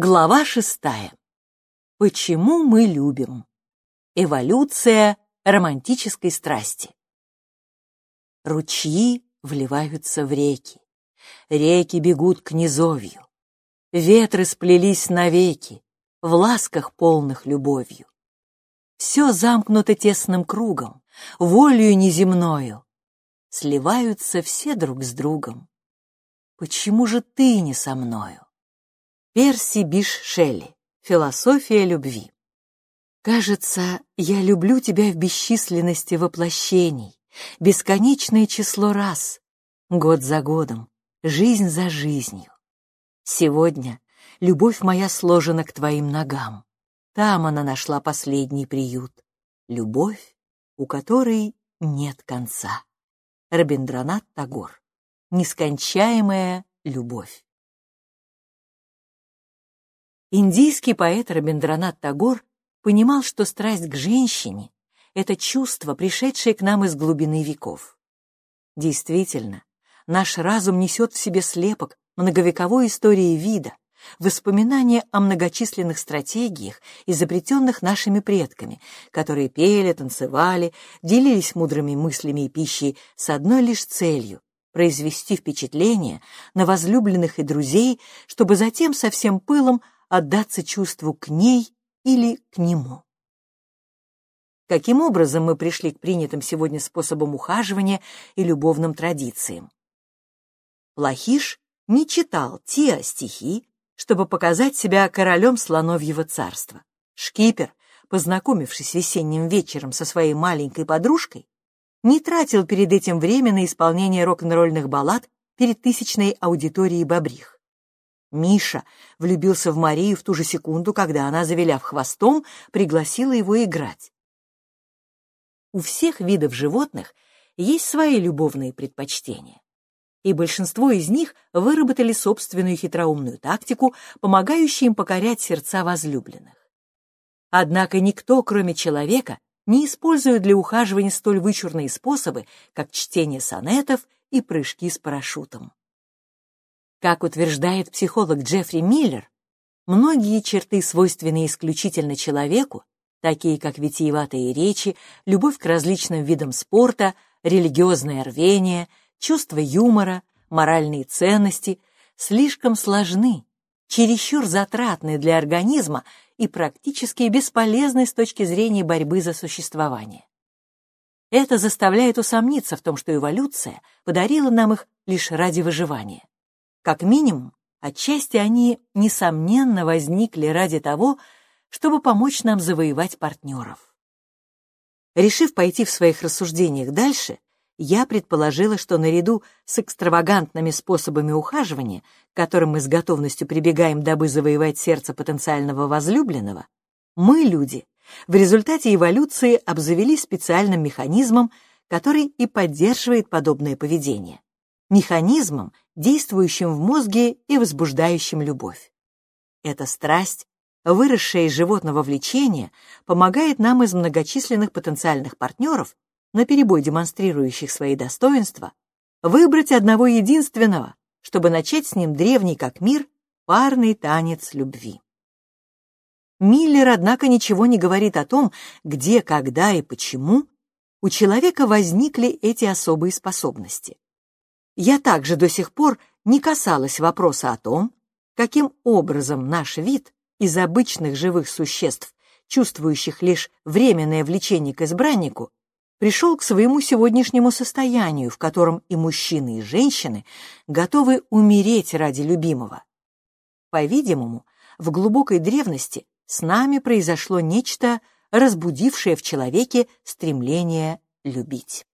Глава шестая. Почему мы любим? Эволюция романтической страсти. Ручьи вливаются в реки. Реки бегут к низовью. Ветры сплелись навеки, в ласках полных любовью. Все замкнуто тесным кругом, волею неземною. Сливаются все друг с другом. Почему же ты не со мною? Перси Биш Шелли. Философия любви. Кажется, я люблю тебя в бесчисленности воплощений, бесконечное число раз, год за годом, жизнь за жизнью. Сегодня любовь моя сложена к твоим ногам. Там она нашла последний приют. Любовь, у которой нет конца. Рабиндранат Тагор. Нескончаемая любовь. Индийский поэт Рабиндранат Тагор понимал, что страсть к женщине — это чувство, пришедшее к нам из глубины веков. Действительно, наш разум несет в себе слепок многовековой истории вида, воспоминания о многочисленных стратегиях, изобретенных нашими предками, которые пели, танцевали, делились мудрыми мыслями и пищей с одной лишь целью — произвести впечатление на возлюбленных и друзей, чтобы затем со всем пылом отдаться чувству к ней или к нему. Каким образом мы пришли к принятым сегодня способам ухаживания и любовным традициям? Лахиш не читал те стихи, чтобы показать себя королем слоновьего царства. Шкипер, познакомившись весенним вечером со своей маленькой подружкой, не тратил перед этим время на исполнение рок-н-ролльных баллад перед тысячной аудиторией бобрих. Миша влюбился в Марию в ту же секунду, когда она, завиляв хвостом, пригласила его играть. У всех видов животных есть свои любовные предпочтения, и большинство из них выработали собственную хитроумную тактику, помогающую им покорять сердца возлюбленных. Однако никто, кроме человека, не использует для ухаживания столь вычурные способы, как чтение сонетов и прыжки с парашютом. Как утверждает психолог Джеффри Миллер, многие черты, свойственные исключительно человеку, такие как витиеватые речи, любовь к различным видам спорта, религиозное рвение, чувство юмора, моральные ценности, слишком сложны, чересчур затратны для организма и практически бесполезны с точки зрения борьбы за существование. Это заставляет усомниться в том, что эволюция подарила нам их лишь ради выживания. Как минимум, отчасти они, несомненно, возникли ради того, чтобы помочь нам завоевать партнеров. Решив пойти в своих рассуждениях дальше, я предположила, что наряду с экстравагантными способами ухаживания, к которым мы с готовностью прибегаем, дабы завоевать сердце потенциального возлюбленного, мы, люди, в результате эволюции обзавелись специальным механизмом, который и поддерживает подобное поведение механизмом, действующим в мозге и возбуждающим любовь. Эта страсть, выросшая из животного влечения, помогает нам из многочисленных потенциальных партнеров, наперебой демонстрирующих свои достоинства, выбрать одного единственного, чтобы начать с ним древний как мир парный танец любви. Миллер, однако, ничего не говорит о том, где, когда и почему у человека возникли эти особые способности я также до сих пор не касалась вопроса о том, каким образом наш вид из обычных живых существ, чувствующих лишь временное влечение к избраннику, пришел к своему сегодняшнему состоянию, в котором и мужчины, и женщины готовы умереть ради любимого. По-видимому, в глубокой древности с нами произошло нечто, разбудившее в человеке стремление любить.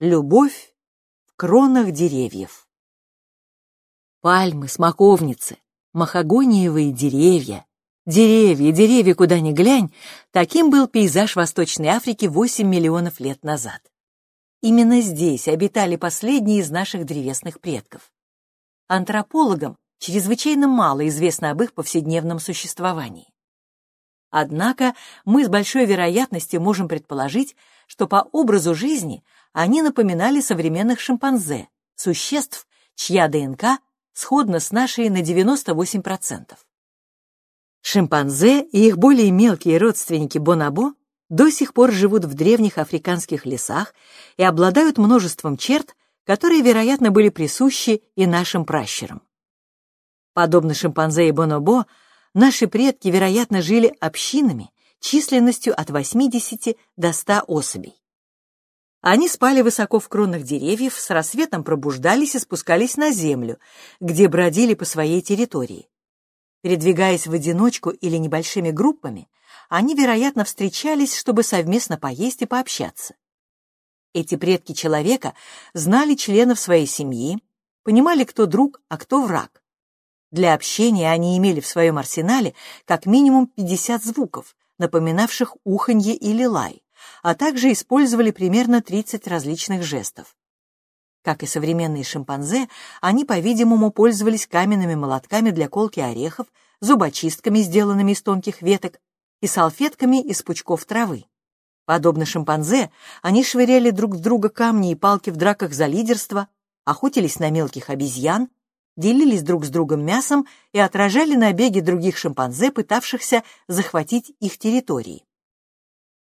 Любовь кронах деревьев. Пальмы, смоковницы, махагониевые деревья, деревья, деревья, куда ни глянь, таким был пейзаж Восточной Африки 8 миллионов лет назад. Именно здесь обитали последние из наших древесных предков. Антропологам чрезвычайно мало известно об их повседневном существовании. Однако мы с большой вероятностью можем предположить, что по образу жизни они напоминали современных шимпанзе, существ, чья ДНК сходна с нашей на 98%. Шимпанзе и их более мелкие родственники бонобо до сих пор живут в древних африканских лесах и обладают множеством черт, которые, вероятно, были присущи и нашим пращурам. Подобно шимпанзе и бонобо, наши предки, вероятно, жили общинами численностью от 80 до 100 особей. Они спали высоко в кронах деревьев, с рассветом пробуждались и спускались на землю, где бродили по своей территории. Передвигаясь в одиночку или небольшими группами, они, вероятно, встречались, чтобы совместно поесть и пообщаться. Эти предки человека знали членов своей семьи, понимали, кто друг, а кто враг. Для общения они имели в своем арсенале как минимум 50 звуков, напоминавших уханье или лай, а также использовали примерно 30 различных жестов. Как и современные шимпанзе, они, по-видимому, пользовались каменными молотками для колки орехов, зубочистками, сделанными из тонких веток, и салфетками из пучков травы. Подобно шимпанзе, они швыряли друг в друга камни и палки в драках за лидерство, охотились на мелких обезьян, делились друг с другом мясом и отражали набеги других шимпанзе, пытавшихся захватить их территории.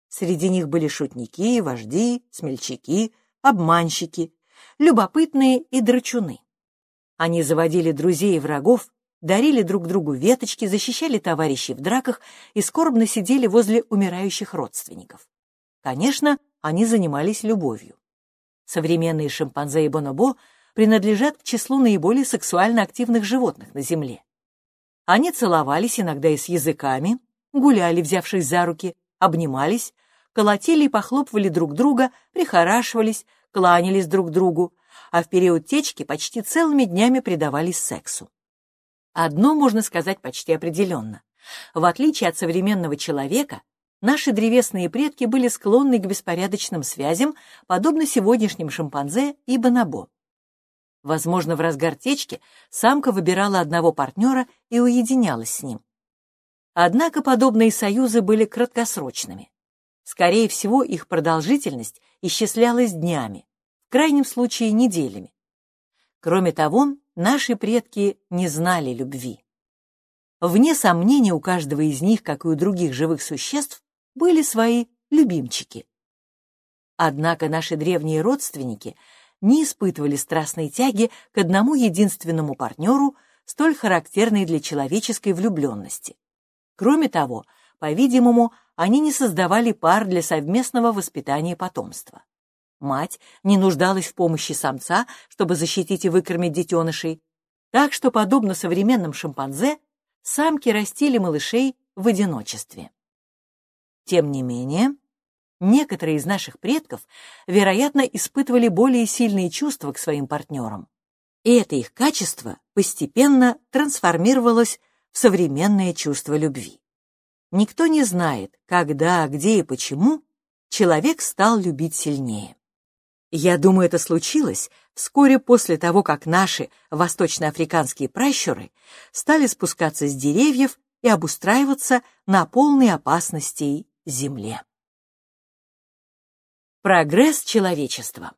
Среди них были шутники, вожди, смельчаки, обманщики, любопытные и драчуны. Они заводили друзей и врагов, дарили друг другу веточки, защищали товарищей в драках и скорбно сидели возле умирающих родственников. Конечно, они занимались любовью. Современные шимпанзе и бонобо принадлежат к числу наиболее сексуально активных животных на Земле. Они целовались иногда и с языками, гуляли, взявшись за руки, обнимались, колотили и похлопывали друг друга, прихорашивались, кланялись друг другу, а в период течки почти целыми днями предавались сексу. Одно можно сказать почти определенно. В отличие от современного человека, наши древесные предки были склонны к беспорядочным связям, подобно сегодняшним шимпанзе и бонобо. Возможно, в разгар течки самка выбирала одного партнера и уединялась с ним. Однако подобные союзы были краткосрочными. Скорее всего, их продолжительность исчислялась днями, в крайнем случае неделями. Кроме того, наши предки не знали любви. Вне сомнения, у каждого из них, как и у других живых существ, были свои любимчики. Однако наши древние родственники не испытывали страстной тяги к одному единственному партнеру, столь характерной для человеческой влюбленности. Кроме того, по-видимому, они не создавали пар для совместного воспитания потомства. Мать не нуждалась в помощи самца, чтобы защитить и выкормить детенышей, так что, подобно современным шимпанзе, самки растили малышей в одиночестве. Тем не менее, некоторые из наших предков, вероятно, испытывали более сильные чувства к своим партнерам, и это их качество постепенно трансформировалось современное чувство любви. Никто не знает, когда, где и почему человек стал любить сильнее. Я думаю, это случилось вскоре после того, как наши восточноафриканские пращуры стали спускаться с деревьев и обустраиваться на полной опасностей земле. Прогресс человечества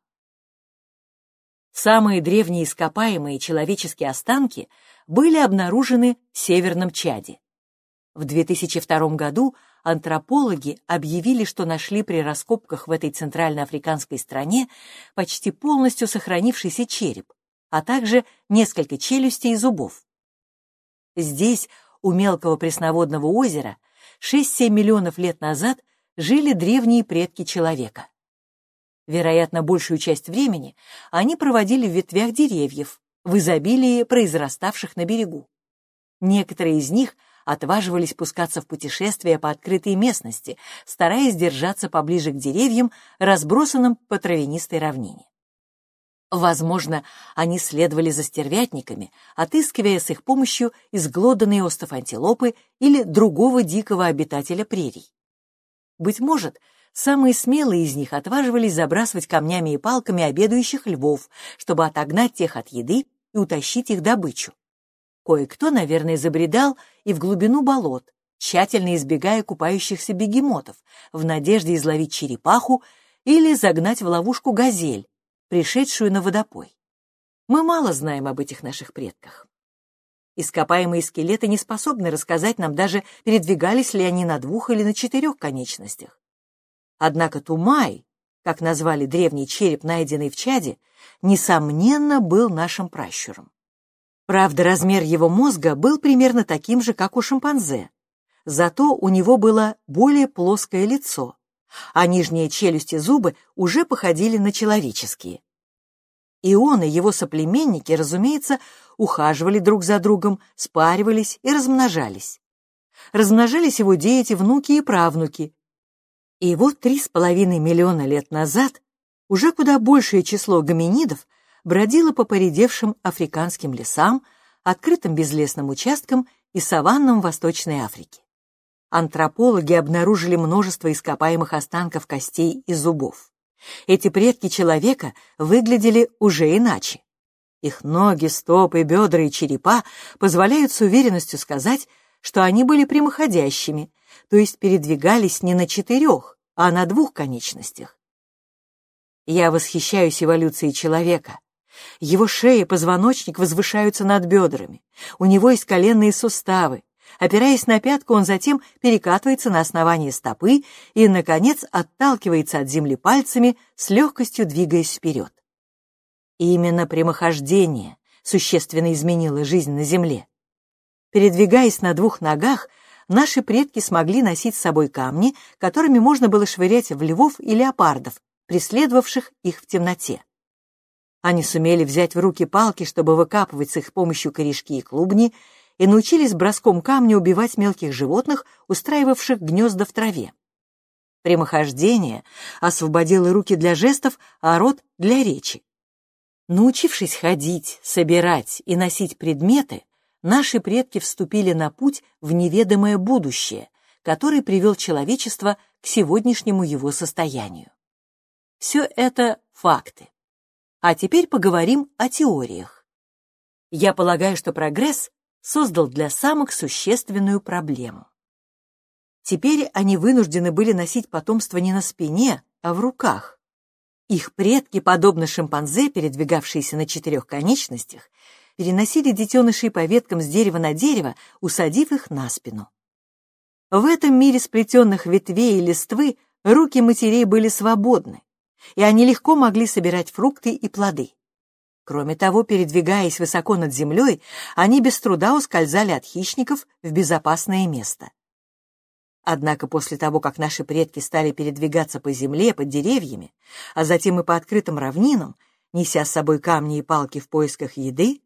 Самые древние ископаемые человеческие останки были обнаружены в Северном Чаде. В 2002 году антропологи объявили, что нашли при раскопках в этой центральноафриканской стране почти полностью сохранившийся череп, а также несколько челюстей и зубов. Здесь, у мелкого пресноводного озера, 6-7 миллионов лет назад жили древние предки человека. Вероятно, большую часть времени они проводили в ветвях деревьев, в изобилии произраставших на берегу. Некоторые из них – отваживались пускаться в путешествия по открытой местности, стараясь держаться поближе к деревьям, разбросанным по травянистой равнине. Возможно, они следовали за стервятниками, отыскивая с их помощью изглоданный остов антилопы или другого дикого обитателя прерий. Быть может, самые смелые из них отваживались забрасывать камнями и палками обедающих львов, чтобы отогнать тех от еды и утащить их добычу. Кое-кто, наверное, забредал и в глубину болот, тщательно избегая купающихся бегемотов, в надежде изловить черепаху или загнать в ловушку газель, пришедшую на водопой. Мы мало знаем об этих наших предках. Ископаемые скелеты не способны рассказать нам даже, передвигались ли они на двух или на четырех конечностях. Однако Тумай, как назвали древний череп, найденный в Чаде, несомненно, был нашим пращуром. Правда, размер его мозга был примерно таким же, как у шимпанзе. Зато у него было более плоское лицо, а нижние челюсти зубы уже походили на человеческие. И он, и его соплеменники, разумеется, ухаживали друг за другом, спаривались и размножались. Размножались его дети, внуки и правнуки. И вот три с половиной миллиона лет назад уже куда большее число гоминидов бродило по поредевшим африканским лесам, открытым безлесным участкам и саваннам Восточной Африки. Антропологи обнаружили множество ископаемых останков костей и зубов. Эти предки человека выглядели уже иначе. Их ноги, стопы, бедра и черепа позволяют с уверенностью сказать, что они были прямоходящими, то есть передвигались не на четырех, а на двух конечностях. Я восхищаюсь эволюцией человека. Его шея и позвоночник возвышаются над бедрами. У него есть коленные суставы, Опираясь на пятку, он затем перекатывается на основание стопы и, наконец, отталкивается от земли пальцами, с легкостью двигаясь вперед. И именно прямохождение существенно изменило жизнь на земле. Передвигаясь на двух ногах, наши предки смогли носить с собой камни, которыми можно было швырять в львов и леопардов, преследовавших их в темноте. Они сумели взять в руки палки, чтобы выкапывать с их помощью корешки и клубни, и научились броском камня убивать мелких животных, устраивавших гнезда в траве. Прямохождение освободило руки для жестов, а рот — для речи. Научившись ходить, собирать и носить предметы, наши предки вступили на путь в неведомое будущее, который привел человечество к сегодняшнему его состоянию. Все это факты. А теперь поговорим о теориях. Я полагаю, что прогресс создал для самок существенную проблему. Теперь они вынуждены были носить потомство не на спине, а в руках. Их предки, подобно шимпанзе, передвигавшиеся на четырех конечностях, переносили детенышей по веткам с дерева на дерево, усадив их на спину. В этом мире сплетенных ветвей и листвы руки матерей были свободны, и они легко могли собирать фрукты и плоды. Кроме того, передвигаясь высоко над землей, они без труда ускользали от хищников в безопасное место. Однако после того, как наши предки стали передвигаться по земле, под деревьями, а затем и по открытым равнинам, неся с собой камни и палки в поисках еды,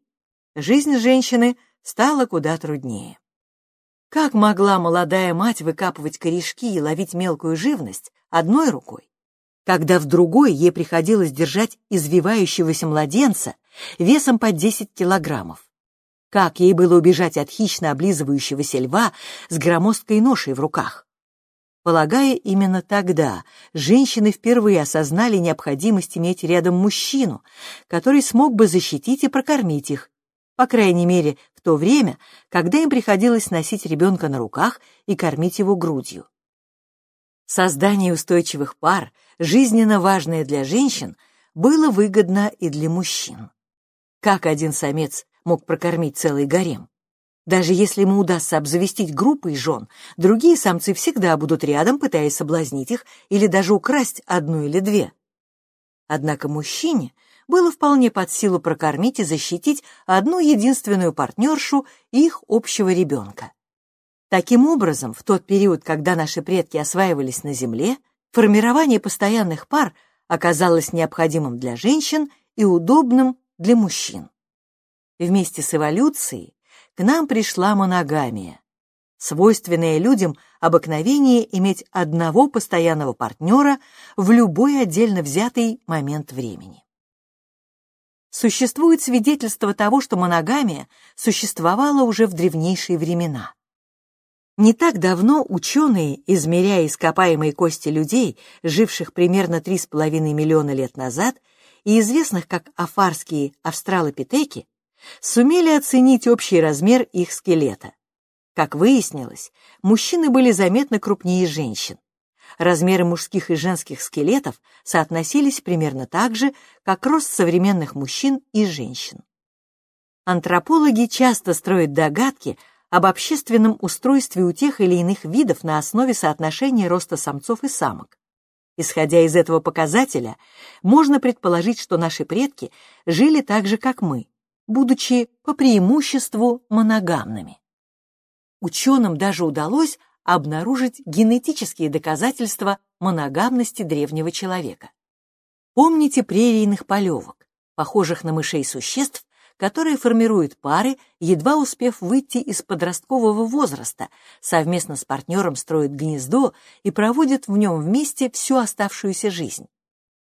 жизнь женщины стала куда труднее. Как могла молодая мать выкапывать корешки и ловить мелкую живность одной рукой, когда в другой ей приходилось держать извивающегося младенца весом под 10 килограммов. Как ей было убежать от хищно облизывающегося льва с громоздкой ношей в руках? Полагая, именно тогда женщины впервые осознали необходимость иметь рядом мужчину, который смог бы защитить и прокормить их, по крайней мере, в то время, когда им приходилось носить ребенка на руках и кормить его грудью. Создание устойчивых пар, жизненно важное для женщин, было выгодно и для мужчин. Как один самец мог прокормить целый гарем? Даже если ему удастся обзавестись группой жен, другие самцы всегда будут рядом, пытаясь соблазнить их или даже украсть одну или две. Однако мужчине было вполне под силу прокормить и защитить одну единственную партнершу их общего ребенка. Таким образом, в тот период, когда наши предки осваивались на Земле, формирование постоянных пар оказалось необходимым для женщин и удобным для мужчин. Вместе с эволюцией к нам пришла моногамия, свойственное людям обыкновение иметь одного постоянного партнера в любой отдельно взятый момент времени. Существует свидетельство того, что моногамия существовала уже в древнейшие времена. Не так давно ученые, измеряя ископаемые кости людей, живших примерно 3,5 миллиона лет назад, и известных как афарские австралопитеки, сумели оценить общий размер их скелета. Как выяснилось, мужчины были заметно крупнее женщин. Размеры мужских и женских скелетов соотносились примерно так же, как рост современных мужчин и женщин. Антропологи часто строят догадки об общественном устройстве у тех или иных видов на основе соотношения роста самцов и самок. Исходя из этого показателя, можно предположить, что наши предки жили так же, как мы, будучи по преимуществу моногамными. Ученым даже удалось обнаружить генетические доказательства моногамности древнего человека. Помните прерийных полевок, похожих на мышей существ, которые формируют пары, едва успев выйти из подросткового возраста, совместно с партнером строят гнездо и проводят в нем вместе всю оставшуюся жизнь.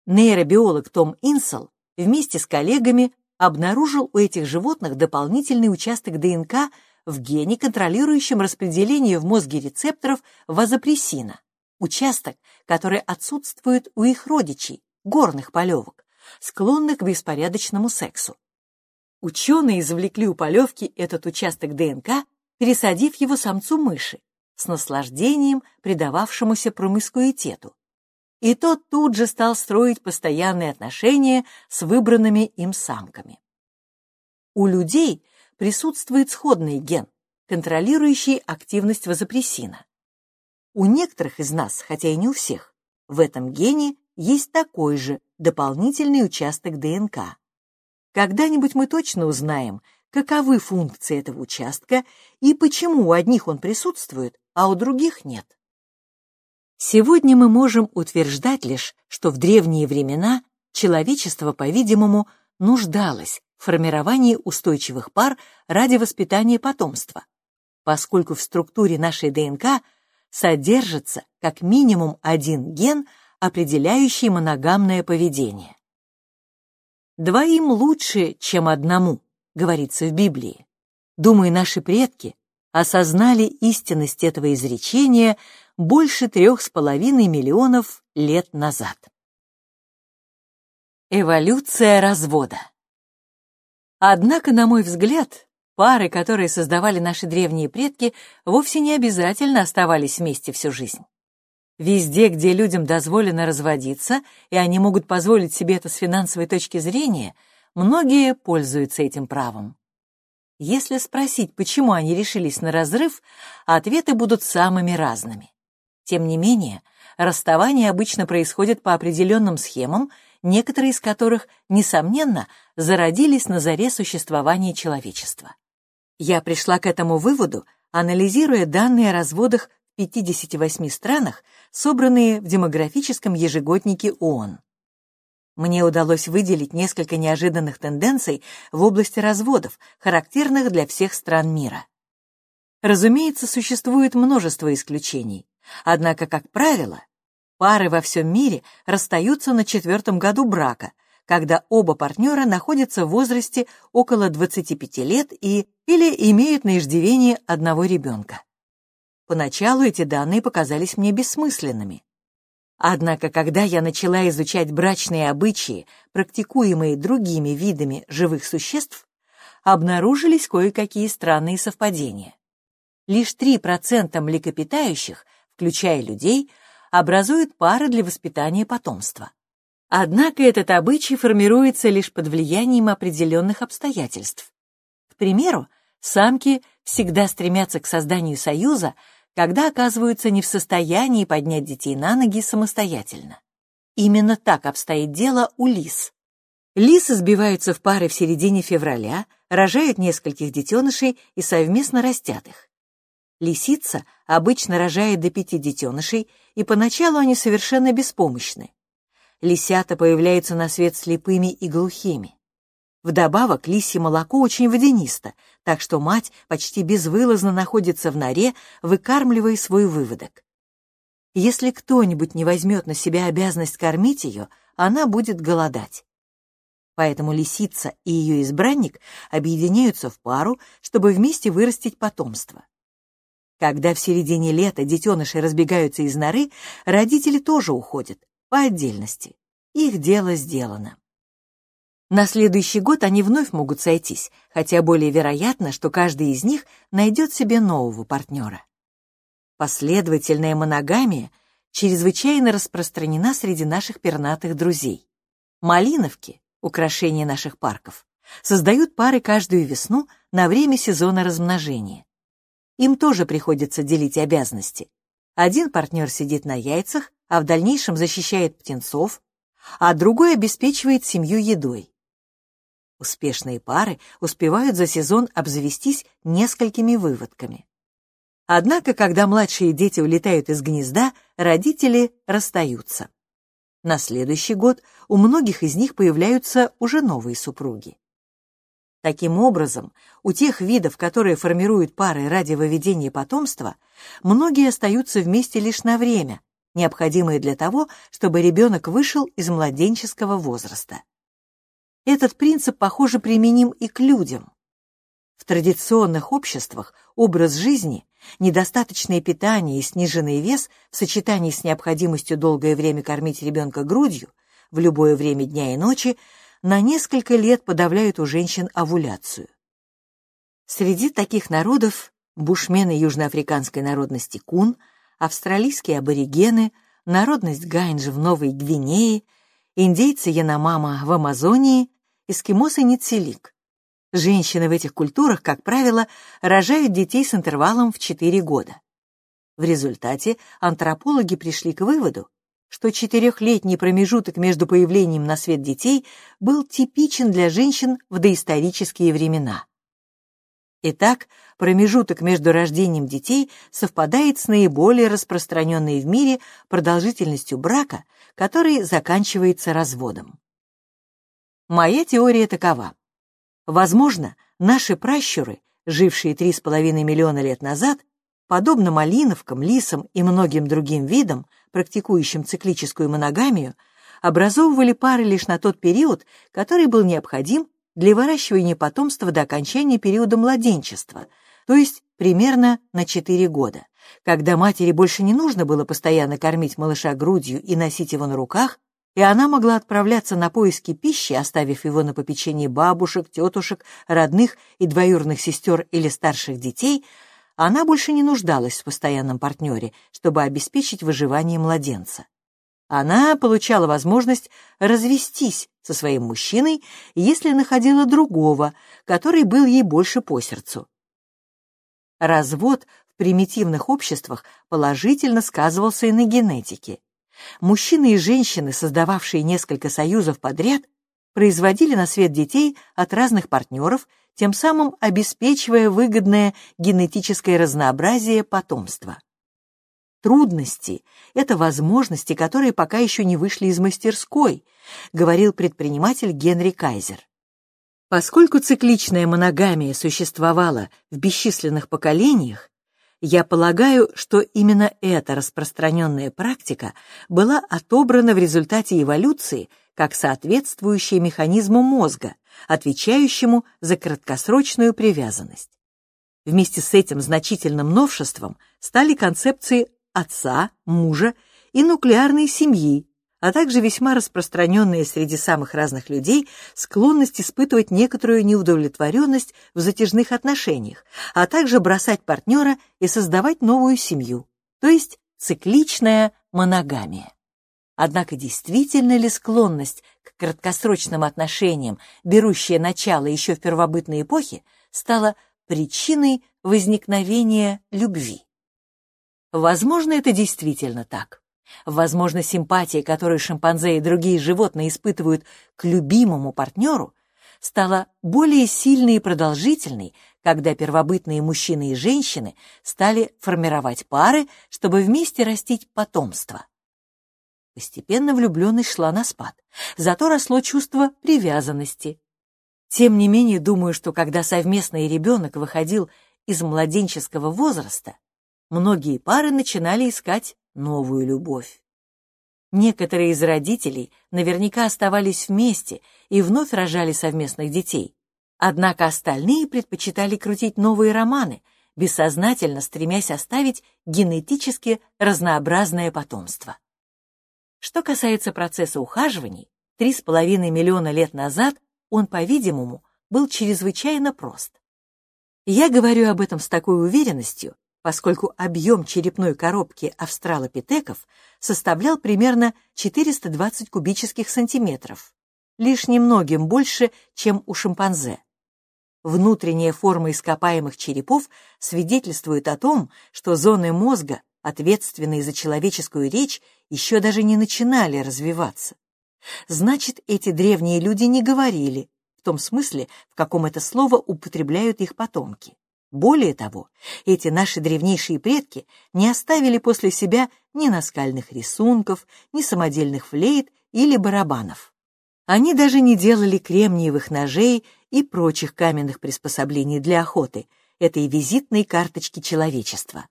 Нейробиолог Том Инсел вместе с коллегами обнаружил у этих животных дополнительный участок ДНК в гене, контролирующем распределение в мозге рецепторов вазопрессина, участок, который отсутствует у их родичей, горных полевок, склонных к беспорядочному сексу. Ученые извлекли у полевки этот участок ДНК, пересадив его самцу мыши, с наслаждением предававшемуся промыскуитету. И тот тут же стал строить постоянные отношения с выбранными им самками. У людей присутствует сходный ген, контролирующий активность вазопрессина. У некоторых из нас, хотя и не у всех, в этом гене есть такой же дополнительный участок ДНК. Когда-нибудь мы точно узнаем, каковы функции этого участка и почему у одних он присутствует, а у других нет. Сегодня мы можем утверждать лишь, что в древние времена человечество, по-видимому, нуждалось формировании устойчивых пар ради воспитания потомства, поскольку в структуре нашей ДНК содержится как минимум один ген, определяющий моногамное поведение. «Двоим лучше, чем одному», говорится в Библии. Думаю, наши предки осознали истинность этого изречения больше трех с половиной миллионов лет назад. Эволюция развода Однако, на мой взгляд, пары, которые создавали наши древние предки, вовсе не обязательно оставались вместе всю жизнь. Везде, где людям дозволено разводиться, и они могут позволить себе это с финансовой точки зрения, многие пользуются этим правом. Если спросить, почему они решились на разрыв, ответы будут самыми разными. Тем не менее, расставание обычно происходит по определенным схемам, некоторые из которых, несомненно, зародились на заре существования человечества. Я пришла к этому выводу, анализируя данные о разводах в 58 странах, собранные в демографическом ежегоднике ООН. Мне удалось выделить несколько неожиданных тенденций в области разводов, характерных для всех стран мира. Разумеется, существует множество исключений, однако, как правило, Пары во всем мире расстаются на четвертом году брака, когда оба партнера находятся в возрасте около 25 лет и или имеют на иждивении одного ребенка. Поначалу эти данные показались мне бессмысленными. Однако, когда я начала изучать брачные обычаи, практикуемые другими видами живых существ, обнаружились кое-какие странные совпадения. Лишь 3% млекопитающих, включая людей, образуют пары для воспитания потомства. Однако этот обычай формируется лишь под влиянием определенных обстоятельств. К примеру, самки всегда стремятся к созданию союза, когда оказываются не в состоянии поднять детей на ноги самостоятельно. Именно так обстоит дело у лис. Лисы сбиваются в пары в середине февраля, рожают нескольких детенышей и совместно растят их. Лисица обычно рожает до пяти детенышей, и поначалу они совершенно беспомощны. Лисята появляются на свет слепыми и глухими. Вдобавок, лисье молоко очень водянисто, так что мать почти безвылазно находится в норе, выкармливая свой выводок. Если кто-нибудь не возьмет на себя обязанность кормить ее, она будет голодать. Поэтому лисица и ее избранник объединяются в пару, чтобы вместе вырастить потомство. Когда в середине лета детеныши разбегаются из норы, родители тоже уходят, по отдельности. Их дело сделано. На следующий год они вновь могут сойтись, хотя более вероятно, что каждый из них найдет себе нового партнера. Последовательная моногамия чрезвычайно распространена среди наших пернатых друзей. Малиновки, украшения наших парков, создают пары каждую весну на время сезона размножения. Им тоже приходится делить обязанности. Один партнер сидит на яйцах, а в дальнейшем защищает птенцов, а другой обеспечивает семью едой. Успешные пары успевают за сезон обзавестись несколькими выводками. Однако, когда младшие дети улетают из гнезда, родители расстаются. На следующий год у многих из них появляются уже новые супруги. Таким образом, у тех видов, которые формируют пары ради выведения потомства, многие остаются вместе лишь на время, необходимое для того, чтобы ребенок вышел из младенческого возраста. Этот принцип, похоже, применим и к людям. В традиционных обществах образ жизни, недостаточное питание и сниженный вес в сочетании с необходимостью долгое время кормить ребенка грудью в любое время дня и ночи на несколько лет подавляют у женщин овуляцию. Среди таких народов бушмены южноафриканской народности кун, австралийские аборигены, народность гаинджи в Новой Гвинее, индейцы Яномама в Амазонии эскимосы Ницелик. Женщины в этих культурах, как правило, рожают детей с интервалом в 4 года. В результате антропологи пришли к выводу, что четырехлетний промежуток между появлением на свет детей был типичен для женщин в доисторические времена. Итак, промежуток между рождением детей совпадает с наиболее распространенной в мире продолжительностью брака, который заканчивается разводом. Моя теория такова. Возможно, наши пращуры, жившие 3,5 миллиона лет назад, подобно малиновкам, лисам и многим другим видам, практикующим циклическую моногамию, образовывали пары лишь на тот период, который был необходим для выращивания потомства до окончания периода младенчества, то есть примерно на 4 года, когда матери больше не нужно было постоянно кормить малыша грудью и носить его на руках, и она могла отправляться на поиски пищи, оставив его на попечении бабушек, тетушек, родных и двоюродных сестер или старших детей, она больше не нуждалась в постоянном партнере, чтобы обеспечить выживание младенца. Она получала возможность развестись со своим мужчиной, если находила другого, который был ей больше по сердцу. Развод в примитивных обществах положительно сказывался и на генетике. Мужчины и женщины, создававшие несколько союзов подряд, производили на свет детей от разных партнеров, тем самым обеспечивая выгодное генетическое разнообразие потомства. Трудности — это возможности, которые пока еще не вышли из мастерской, говорил предприниматель Генри Кайзер. Поскольку цикличная моногамия существовала в бесчисленных поколениях, я полагаю, что именно эта распространенная практика была отобрана в результате эволюции как соответствующая механизму мозга, отвечающему за краткосрочную привязанность. Вместе с этим значительным новшеством стали концепции отца, мужа и нуклеарной семьи, а также весьма распространенная среди самых разных людей склонность испытывать некоторую неудовлетворенность в затяжных отношениях, а также бросать партнера и создавать новую семью, то есть цикличная моногамия. Однако действительно ли склонность к краткосрочным отношениям, берущая начало еще в первобытной эпохе, стала причиной возникновения любви? Возможно, это действительно так. Возможно, симпатия, которую шимпанзе и другие животные испытывают к любимому партнеру, стала более сильной и продолжительной, когда первобытные мужчины и женщины стали формировать пары, чтобы вместе растить потомство. Постепенно влюбленность шла на спад, зато росло чувство привязанности. Тем не менее, думаю, что когда совместный ребенок выходил из младенческого возраста, многие пары начинали искать новую любовь. Некоторые из родителей наверняка оставались вместе и вновь рожали совместных детей. Однако остальные предпочитали крутить новые романы, бессознательно стремясь оставить генетически разнообразное потомство. Что касается процесса ухаживаний, 3,5 миллиона лет назад он, по-видимому, был чрезвычайно прост. Я говорю об этом с такой уверенностью, поскольку объем черепной коробки австралопитеков составлял примерно 420 кубических сантиметров, лишь немногим больше, чем у шимпанзе. Внутренняя форма ископаемых черепов свидетельствует о том, что зоны мозга, ответственные за человеческую речь, еще даже не начинали развиваться. Значит, эти древние люди не говорили, в том смысле, в каком это слово употребляют их потомки. Более того, эти наши древнейшие предки не оставили после себя ни наскальных рисунков, ни самодельных флейт или барабанов. Они даже не делали кремниевых ножей и прочих каменных приспособлений для охоты, этой визитной карточки человечества.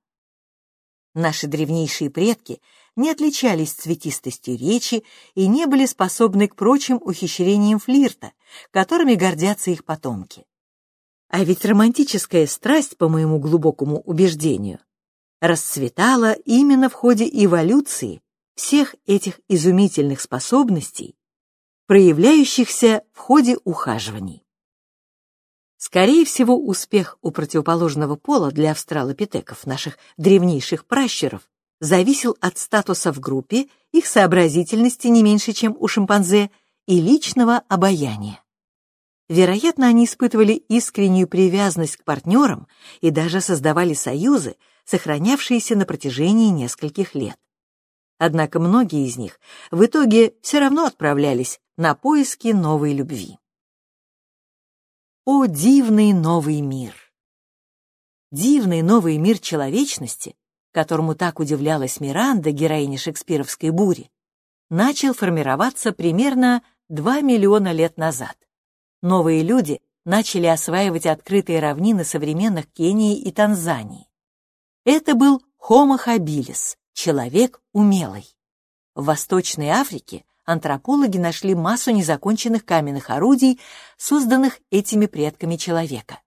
Наши древнейшие предки не отличались цветистостью речи и не были способны к прочим ухищрениям флирта, которыми гордятся их потомки. А ведь романтическая страсть, по моему глубокому убеждению, расцветала именно в ходе эволюции всех этих изумительных способностей, проявляющихся в ходе ухаживаний. Скорее всего, успех у противоположного пола для австралопитеков, наших древнейших пращуров, зависел от статуса в группе, их сообразительности не меньше, чем у шимпанзе, и личного обаяния. Вероятно, они испытывали искреннюю привязанность к партнерам и даже создавали союзы, сохранявшиеся на протяжении нескольких лет. Однако многие из них в итоге все равно отправлялись на поиски новой любви. О, дивный новый мир! Дивный новый мир человечности, которому так удивлялась Миранда, героиня шекспировской бури, начал формироваться примерно 2 миллиона лет назад новые люди начали осваивать открытые равнины современных Кении и Танзании. Это был Homo habilis, человек умелый. В Восточной Африке антропологи нашли массу незаконченных каменных орудий, созданных этими предками человека.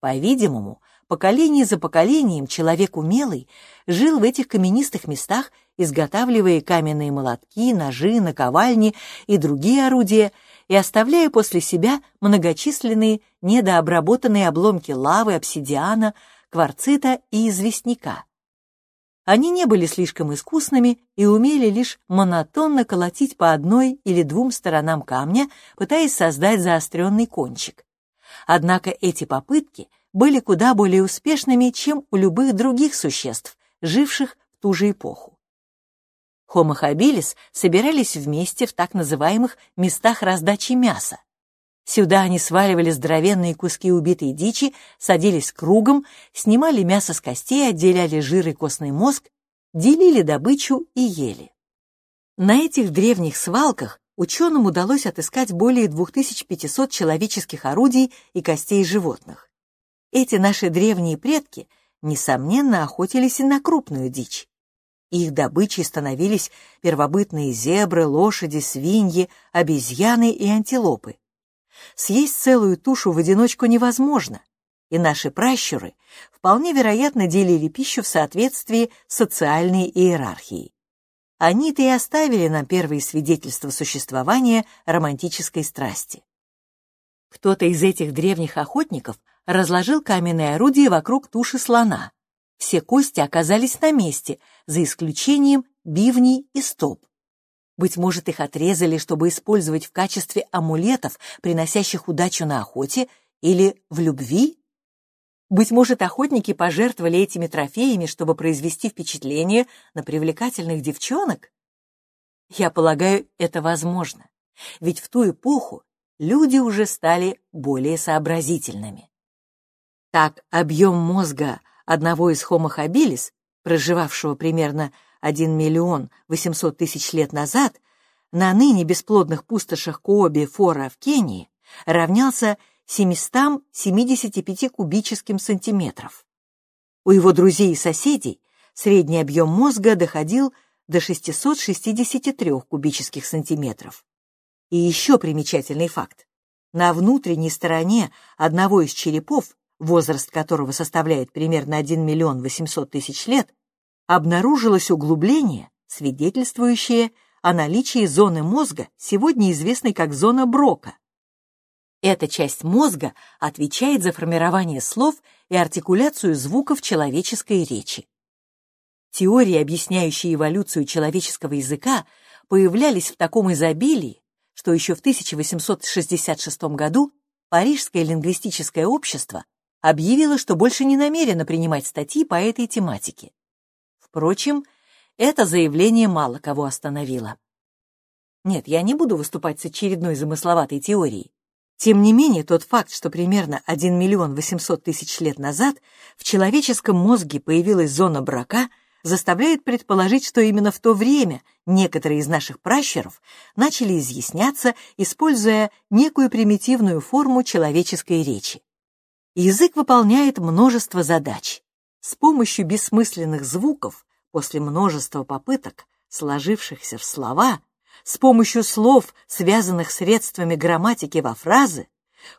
По-видимому, поколение за поколением человек умелый жил в этих каменистых местах, изготавливая каменные молотки, ножи, наковальни и другие орудия, и оставляя после себя многочисленные недообработанные обломки лавы, обсидиана, кварцита и известняка. Они не были слишком искусными и умели лишь монотонно колотить по одной или двум сторонам камня, пытаясь создать заостренный кончик. Однако эти попытки были куда более успешными, чем у любых других существ, живших в ту же эпоху. Homo собирались вместе в так называемых местах раздачи мяса. Сюда они сваливали здоровенные куски убитой дичи, садились кругом, снимали мясо с костей, отделяли жир и костный мозг, делили добычу и ели. На этих древних свалках ученым удалось отыскать более 2500 человеческих орудий и костей животных. Эти наши древние предки, несомненно, охотились и на крупную дичь. Их добычей становились первобытные зебры, лошади, свиньи, обезьяны и антилопы. Съесть целую тушу в одиночку невозможно, и наши пращуры вполне вероятно делили пищу в соответствии с социальной иерархией. Они-то и оставили нам первые свидетельства существования романтической страсти. Кто-то из этих древних охотников разложил каменное орудие вокруг туши слона, все кости оказались на месте, за исключением бивней и стоп. Быть может, их отрезали, чтобы использовать в качестве амулетов, приносящих удачу на охоте или в любви? Быть может, охотники пожертвовали этими трофеями, чтобы произвести впечатление на привлекательных девчонок? Я полагаю, это возможно, ведь в ту эпоху люди уже стали более сообразительными. Так, объем мозга одного из Homo habilis, проживавшего примерно 1 миллион 800 тысяч лет назад, на ныне бесплодных пустошах Кооби Фора в Кении равнялся 775 кубическим сантиметров. У его друзей и соседей средний объем мозга доходил до 663 кубических сантиметров. И еще примечательный факт. На внутренней стороне одного из черепов возраст которого составляет примерно 1 миллион 800 тысяч лет, обнаружилось углубление, свидетельствующее о наличии зоны мозга, сегодня известной как зона Брока. Эта часть мозга отвечает за формирование слов и артикуляцию звуков человеческой речи. Теории, объясняющие эволюцию человеческого языка, появлялись в таком изобилии, что еще в 1866 году Парижское лингвистическое общество объявило, что больше не намерено принимать статьи по этой тематике. Впрочем, это заявление мало кого остановило. Нет, я не буду выступать с очередной замысловатой теорией. Тем не менее, тот факт, что примерно 1 миллион 800 тысяч лет назад в человеческом мозге появилась зона брака, заставляет предположить, что именно в то время некоторые из наших пращуров начали изъясняться, используя некую примитивную форму человеческой речи. Язык выполняет множество задач. С помощью бессмысленных звуков, после множества попыток, сложившихся в слова, с помощью слов, связанных средствами грамматики во фразы,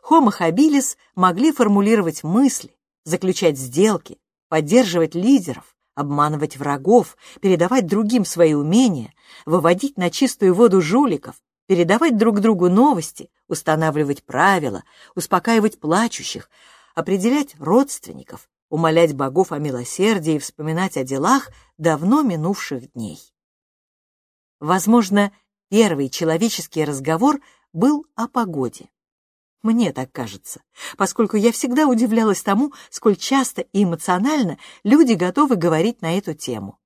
Homo habilis могли формулировать мысли, заключать сделки, поддерживать лидеров, обманывать врагов, передавать другим свои умения, выводить на чистую воду жуликов, передавать друг другу новости, устанавливать правила, успокаивать плачущих, определять родственников, умолять богов о милосердии и вспоминать о делах давно минувших дней. Возможно, Первый человеческий разговор был о погоде. Мне так кажется, поскольку я всегда удивлялась тому, сколь часто и эмоционально люди готовы говорить на эту тему.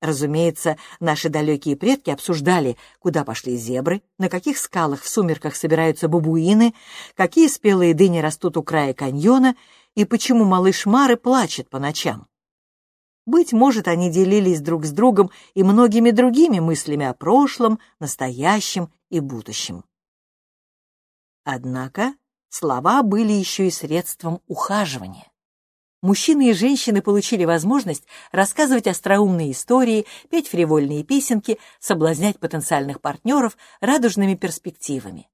Разумеется, наши далекие предки обсуждали, куда пошли зебры, на каких скалах в сумерках собираются бабуины, какие спелые дыни растут у края каньона и почему малыш Мары плачет по ночам. Быть может, они делились друг с другом и многими другими мыслями о прошлом, настоящем и будущем. Однако слова были еще и средством ухаживания. Мужчины и женщины получили возможность рассказывать остроумные истории, петь фривольные песенки, соблазнять потенциальных партнеров радужными перспективами.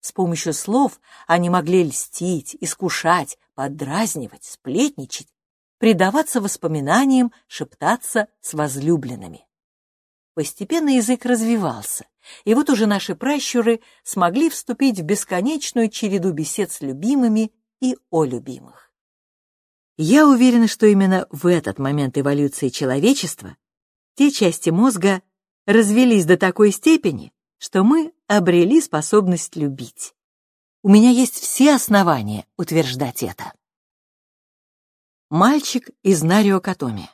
С помощью слов они могли льстить, искушать, поддразнивать, сплетничать предаваться воспоминаниям, шептаться с возлюбленными. Постепенно язык развивался, и вот уже наши пращуры смогли вступить в бесконечную череду бесед с любимыми и о любимых. Я уверена, что именно в этот момент эволюции человечества те части мозга развелись до такой степени, что мы обрели способность любить. У меня есть все основания утверждать это. Мальчик из Нариокатоми.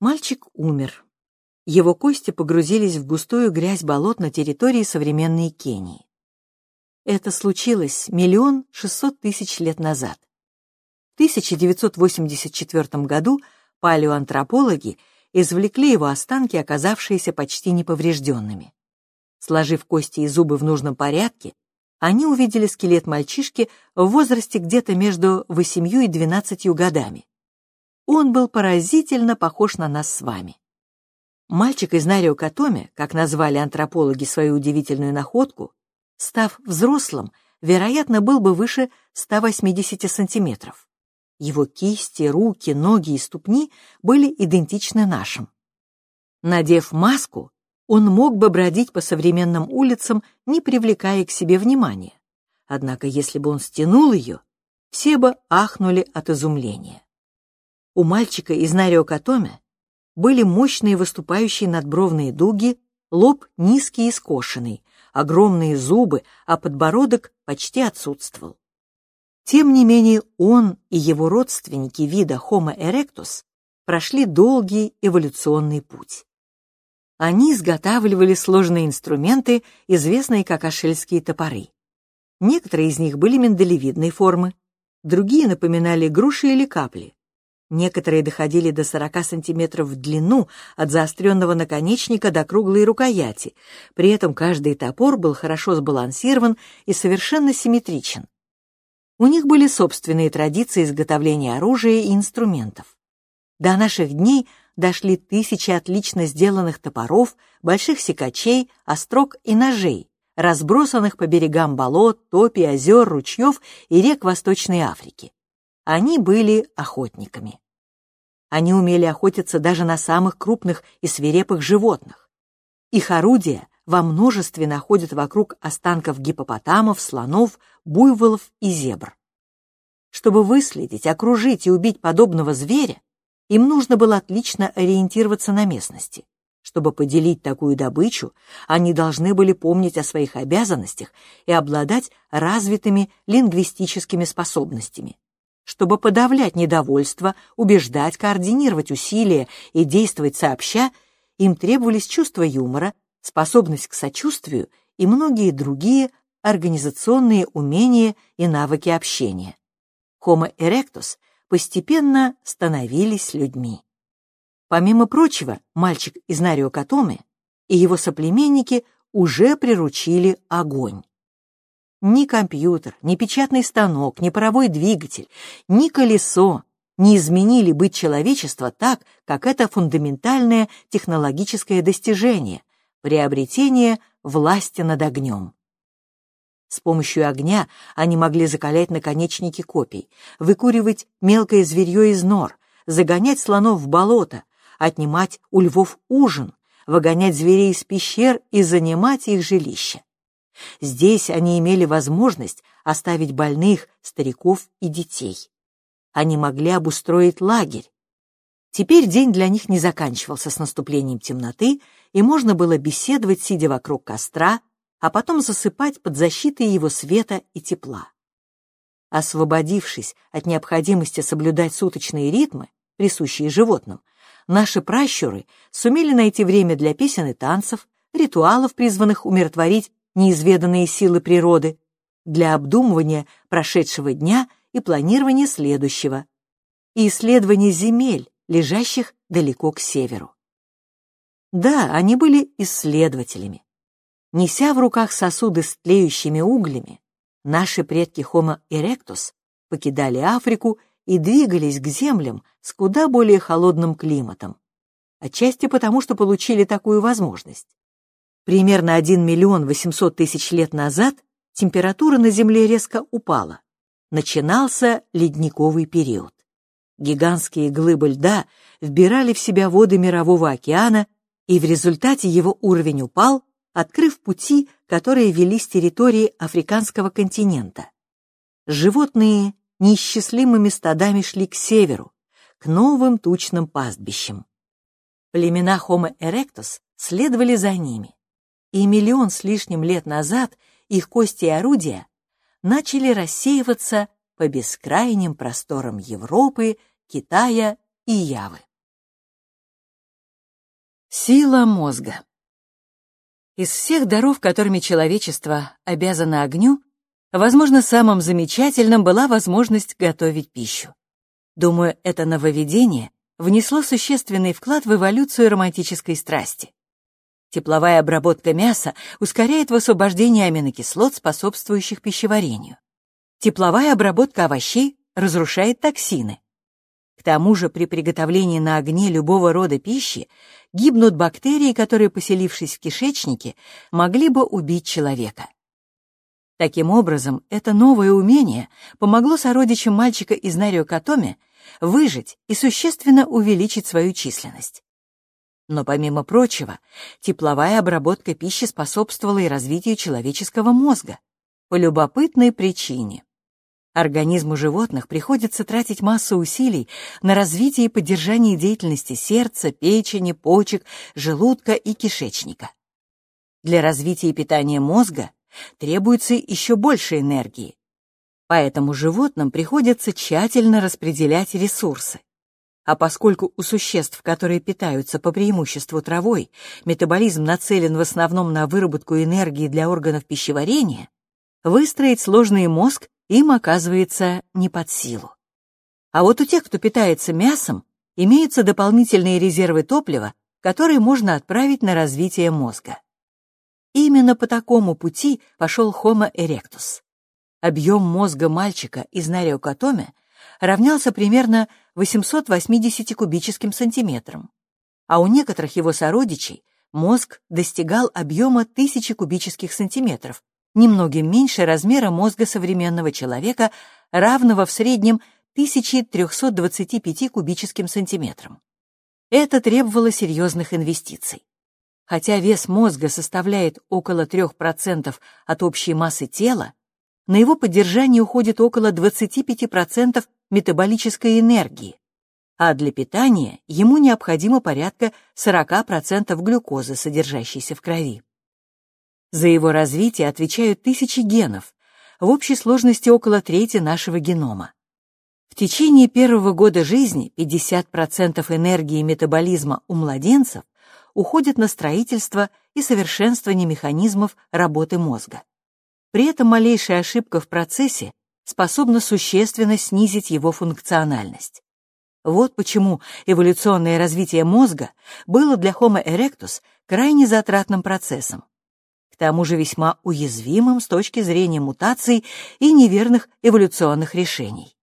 Мальчик умер. Его кости погрузились в густую грязь болот на территории современной Кении. Это случилось миллион шестьсот тысяч лет назад. В 1984 году палеоантропологи извлекли его останки, оказавшиеся почти неповрежденными. Сложив кости и зубы в нужном порядке, они увидели скелет мальчишки в возрасте где-то между восемью и двенадцатью годами. Он был поразительно похож на нас с вами. Мальчик из Нарио Катоме, как назвали антропологи свою удивительную находку, став взрослым, вероятно, был бы выше 180 сантиметров. Его кисти, руки, ноги и ступни были идентичны нашим. Надев маску, он мог бы бродить по современным улицам, не привлекая к себе внимания. Однако если бы он стянул ее, все бы ахнули от изумления. У мальчика из Нариокатоме были мощные выступающие надбровные дуги, лоб низкий и скошенный, огромные зубы, а подбородок почти отсутствовал. Тем не менее, он и его родственники вида Homo erectus прошли долгий эволюционный путь. Они изготавливали сложные инструменты, известные как ашельские топоры. Некоторые из них были миндалевидной формы, другие напоминали груши или капли. Некоторые доходили до 40 сантиметров в длину от заостренного наконечника до круглой рукояти, при этом каждый топор был хорошо сбалансирован и совершенно симметричен. У них были собственные традиции изготовления оружия и инструментов. До наших дней дошли тысячи отлично сделанных топоров, больших секачей, острог и ножей, разбросанных по берегам болот, топи, озер, ручьев и рек Восточной Африки. Они были охотниками. Они умели охотиться даже на самых крупных и свирепых животных. Их орудия во множестве находят вокруг останков гипопотамов, слонов, буйволов и зебр. Чтобы выследить, окружить и убить подобного зверя, им нужно было отлично ориентироваться на местности. Чтобы поделить такую добычу, они должны были помнить о своих обязанностях и обладать развитыми лингвистическими способностями. Чтобы подавлять недовольство, убеждать, координировать усилия и действовать сообща, им требовались чувство юмора, способность к сочувствию и многие другие организационные умения и навыки общения. Homo erectus постепенно становились людьми. Помимо прочего, мальчик из Нарио Катоме и его соплеменники уже приручили огонь. Ни компьютер, ни печатный станок, ни паровой двигатель, ни колесо не изменили быть человечества так, как это фундаментальное технологическое достижение — приобретение власти над огнем. С помощью огня они могли закалять наконечники копий, выкуривать мелкое зверье из нор, загонять слонов в болото, отнимать у львов ужин, выгонять зверей из пещер и занимать их жилище. Здесь они имели возможность оставить больных, стариков и детей. Они могли обустроить лагерь. Теперь день для них не заканчивался с наступлением темноты, и можно было беседовать, сидя вокруг костра, а потом засыпать под защитой его света и тепла. Освободившись от необходимости соблюдать суточные ритмы, присущие животным, наши пращуры сумели найти время для песен и танцев, ритуалов, призванных умиротворить неизведанные силы природы, для обдумывания прошедшего дня и планирования следующего, и исследования земель, лежащих далеко к северу. Да, они были исследователями, Неся в руках сосуды с тлеющими углями, наши предки Homo erectus покидали Африку и двигались к землям с куда более холодным климатом, отчасти потому, что получили такую возможность. Примерно 1 миллион 800 тысяч лет назад температура на Земле резко упала. Начинался ледниковый период. Гигантские глыбы льда вбирали в себя воды Мирового океана, и в результате его уровень упал открыв пути, которые вели с территории африканского континента. Животные неисчислимыми стадами шли к северу, к новым тучным пастбищам. Племена Homo erectus следовали за ними, и миллион с лишним лет назад их кости и орудия начали рассеиваться по бескрайним просторам Европы, Китая и Явы. Сила мозга из всех даров, которыми человечество обязано огню, возможно, самым замечательным была возможность готовить пищу. Думаю, это нововведение внесло существенный вклад в эволюцию романтической страсти. Тепловая обработка мяса ускоряет высвобождение аминокислот, способствующих пищеварению. Тепловая обработка овощей разрушает токсины. К тому же при приготовлении на огне любого рода пищи гибнут бактерии, которые, поселившись в кишечнике, могли бы убить человека. Таким образом, это новое умение помогло сородичам мальчика из Нарио Катоме выжить и существенно увеличить свою численность. Но помимо прочего, тепловая обработка пищи способствовала и развитию человеческого мозга по любопытной причине. Организму животных приходится тратить массу усилий на развитие и поддержание деятельности сердца, печени, почек, желудка и кишечника. Для развития и питания мозга требуется еще больше энергии. Поэтому животным приходится тщательно распределять ресурсы. А поскольку у существ, которые питаются по преимуществу травой, метаболизм нацелен в основном на выработку энергии для органов пищеварения, выстроить сложный мозг им оказывается не под силу. А вот у тех, кто питается мясом, имеются дополнительные резервы топлива, которые можно отправить на развитие мозга. Именно по такому пути пошел Homo erectus. Объем мозга мальчика из Нариокатоме равнялся примерно 880 кубическим сантиметрам, а у некоторых его сородичей мозг достигал объема 1000 кубических сантиметров, немногим меньше размера мозга современного человека, равного в среднем 1325 кубическим сантиметрам. Это требовало серьезных инвестиций. Хотя вес мозга составляет около 3% от общей массы тела, на его поддержание уходит около 25% метаболической энергии, а для питания ему необходимо порядка 40% глюкозы, содержащейся в крови. За его развитие отвечают тысячи генов, в общей сложности около трети нашего генома. В течение первого года жизни 50% энергии метаболизма у младенцев уходит на строительство и совершенствование механизмов работы мозга. При этом малейшая ошибка в процессе способна существенно снизить его функциональность. Вот почему эволюционное развитие мозга было для Homo erectus крайне затратным процессом. Тому же весьма уязвимым с точки зрения мутаций и неверных эволюционных решений.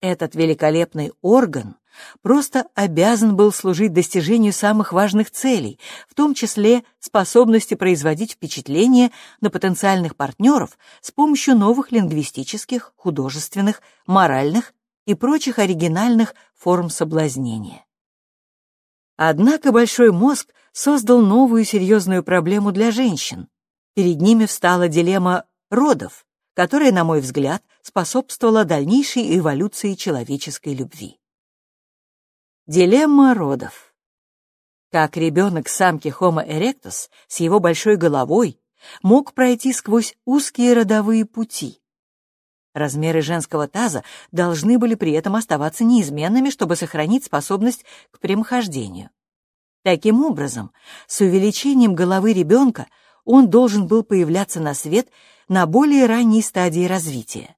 Этот великолепный орган просто обязан был служить достижению самых важных целей, в том числе способности производить впечатление на потенциальных партнеров с помощью новых лингвистических, художественных, моральных и прочих оригинальных форм соблазнения. Однако большой мозг создал новую серьезную проблему для женщин. Перед ними встала дилемма родов, которая, на мой взгляд, способствовала дальнейшей эволюции человеческой любви. Дилемма родов. Как ребенок самки Homo erectus с его большой головой мог пройти сквозь узкие родовые пути? Размеры женского таза должны были при этом оставаться неизменными, чтобы сохранить способность к прямохождению. Таким образом, с увеличением головы ребенка он должен был появляться на свет на более ранней стадии развития.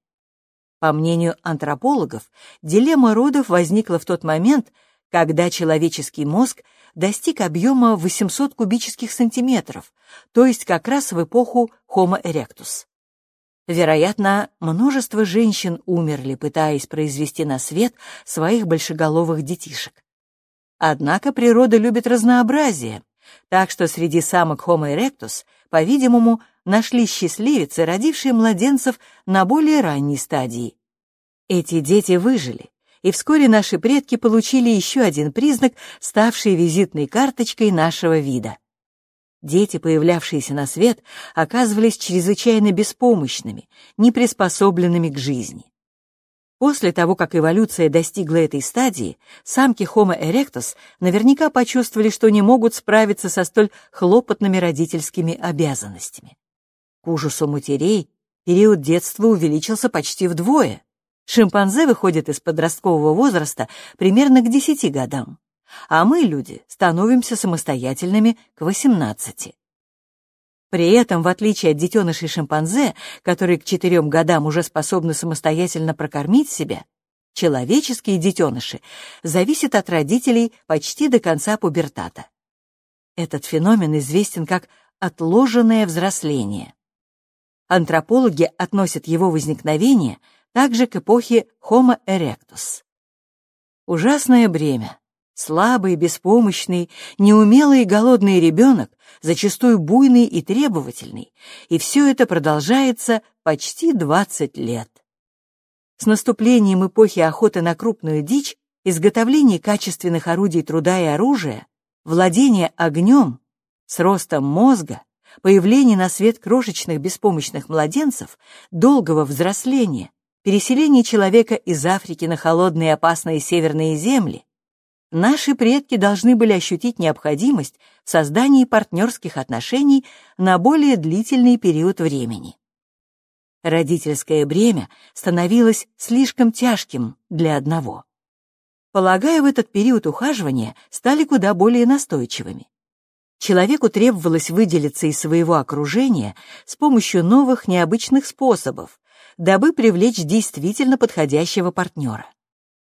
По мнению антропологов, дилемма родов возникла в тот момент, когда человеческий мозг достиг объема 800 кубических сантиметров, то есть как раз в эпоху Homo erectus. Вероятно, множество женщин умерли, пытаясь произвести на свет своих большеголовых детишек. Однако природа любит разнообразие, так что среди самок Homo erectus, по-видимому, нашли счастливицы, родившие младенцев на более ранней стадии. Эти дети выжили, и вскоре наши предки получили еще один признак, ставший визитной карточкой нашего вида. Дети, появлявшиеся на свет, оказывались чрезвычайно беспомощными, неприспособленными к жизни. После того, как эволюция достигла этой стадии, самки Homo erectus наверняка почувствовали, что не могут справиться со столь хлопотными родительскими обязанностями. К ужасу матерей период детства увеличился почти вдвое. Шимпанзе выходят из подросткового возраста примерно к 10 годам, а мы, люди, становимся самостоятельными к 18. При этом, в отличие от детенышей шимпанзе, которые к четырем годам уже способны самостоятельно прокормить себя, человеческие детеныши зависят от родителей почти до конца пубертата. Этот феномен известен как отложенное взросление. Антропологи относят его возникновение также к эпохе Homo erectus. Ужасное бремя. Слабый, беспомощный, неумелый и голодный ребенок, зачастую буйный и требовательный, и все это продолжается почти 20 лет. С наступлением эпохи охоты на крупную дичь, изготовление качественных орудий труда и оружия, владение огнем, с ростом мозга, появление на свет крошечных беспомощных младенцев, долгого взросления, переселение человека из Африки на холодные опасные северные земли, наши предки должны были ощутить необходимость в создании партнерских отношений на более длительный период времени. Родительское бремя становилось слишком тяжким для одного. Полагаю, в этот период ухаживания стали куда более настойчивыми. Человеку требовалось выделиться из своего окружения с помощью новых необычных способов, дабы привлечь действительно подходящего партнера.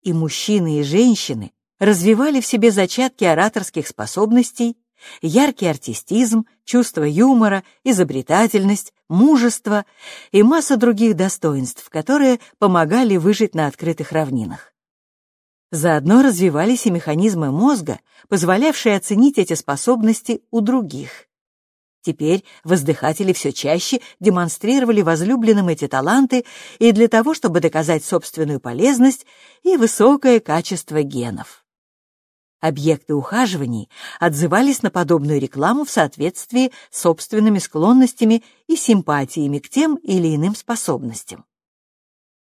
И мужчины, и женщины развивали в себе зачатки ораторских способностей, яркий артистизм, чувство юмора, изобретательность, мужество и масса других достоинств, которые помогали выжить на открытых равнинах. Заодно развивались и механизмы мозга, позволявшие оценить эти способности у других. Теперь воздыхатели все чаще демонстрировали возлюбленным эти таланты и для того, чтобы доказать собственную полезность и высокое качество генов. Объекты ухаживаний отзывались на подобную рекламу в соответствии с собственными склонностями и симпатиями к тем или иным способностям.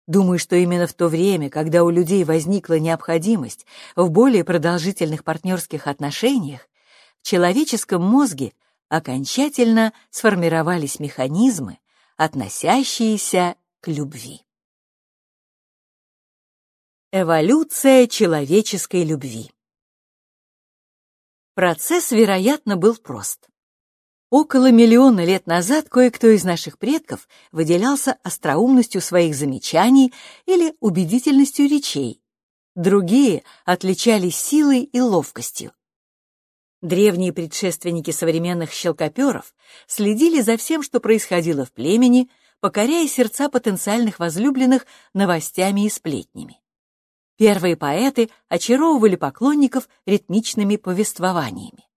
Думаю, что именно в то время, когда у людей возникла необходимость в более продолжительных партнерских отношениях, в человеческом мозге окончательно сформировались механизмы, относящиеся к любви. Эволюция человеческой любви Процесс, вероятно, был прост. Около миллиона лет назад кое-кто из наших предков выделялся остроумностью своих замечаний или убедительностью речей. Другие отличались силой и ловкостью. Древние предшественники современных щелкоперов следили за всем, что происходило в племени, покоряя сердца потенциальных возлюбленных новостями и сплетнями. Первые поэты очаровывали поклонников ритмичными повествованиями.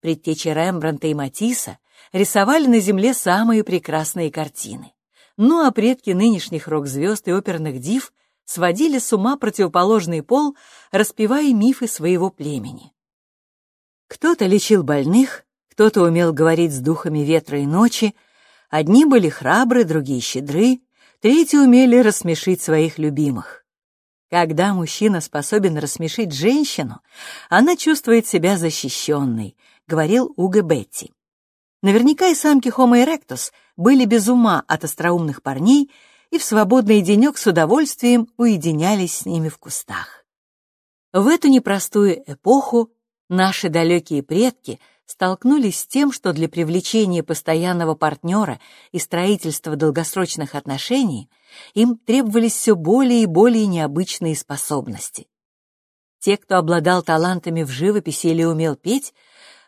Предтечи Рембранта и Матисса рисовали на земле самые прекрасные картины. Ну а предки нынешних рок-звезд и оперных див сводили с ума противоположный пол, распевая мифы своего племени. Кто-то лечил больных, кто-то умел говорить с духами ветра и ночи, одни были храбры, другие щедры, третьи умели рассмешить своих любимых. Когда мужчина способен рассмешить женщину, она чувствует себя защищенной, говорил Уго Бетти. Наверняка и самки Homo erectus были без ума от остроумных парней и в свободный денек с удовольствием уединялись с ними в кустах. В эту непростую эпоху Наши далекие предки столкнулись с тем, что для привлечения постоянного партнера и строительства долгосрочных отношений им требовались все более и более необычные способности. Те, кто обладал талантами в живописи или умел петь,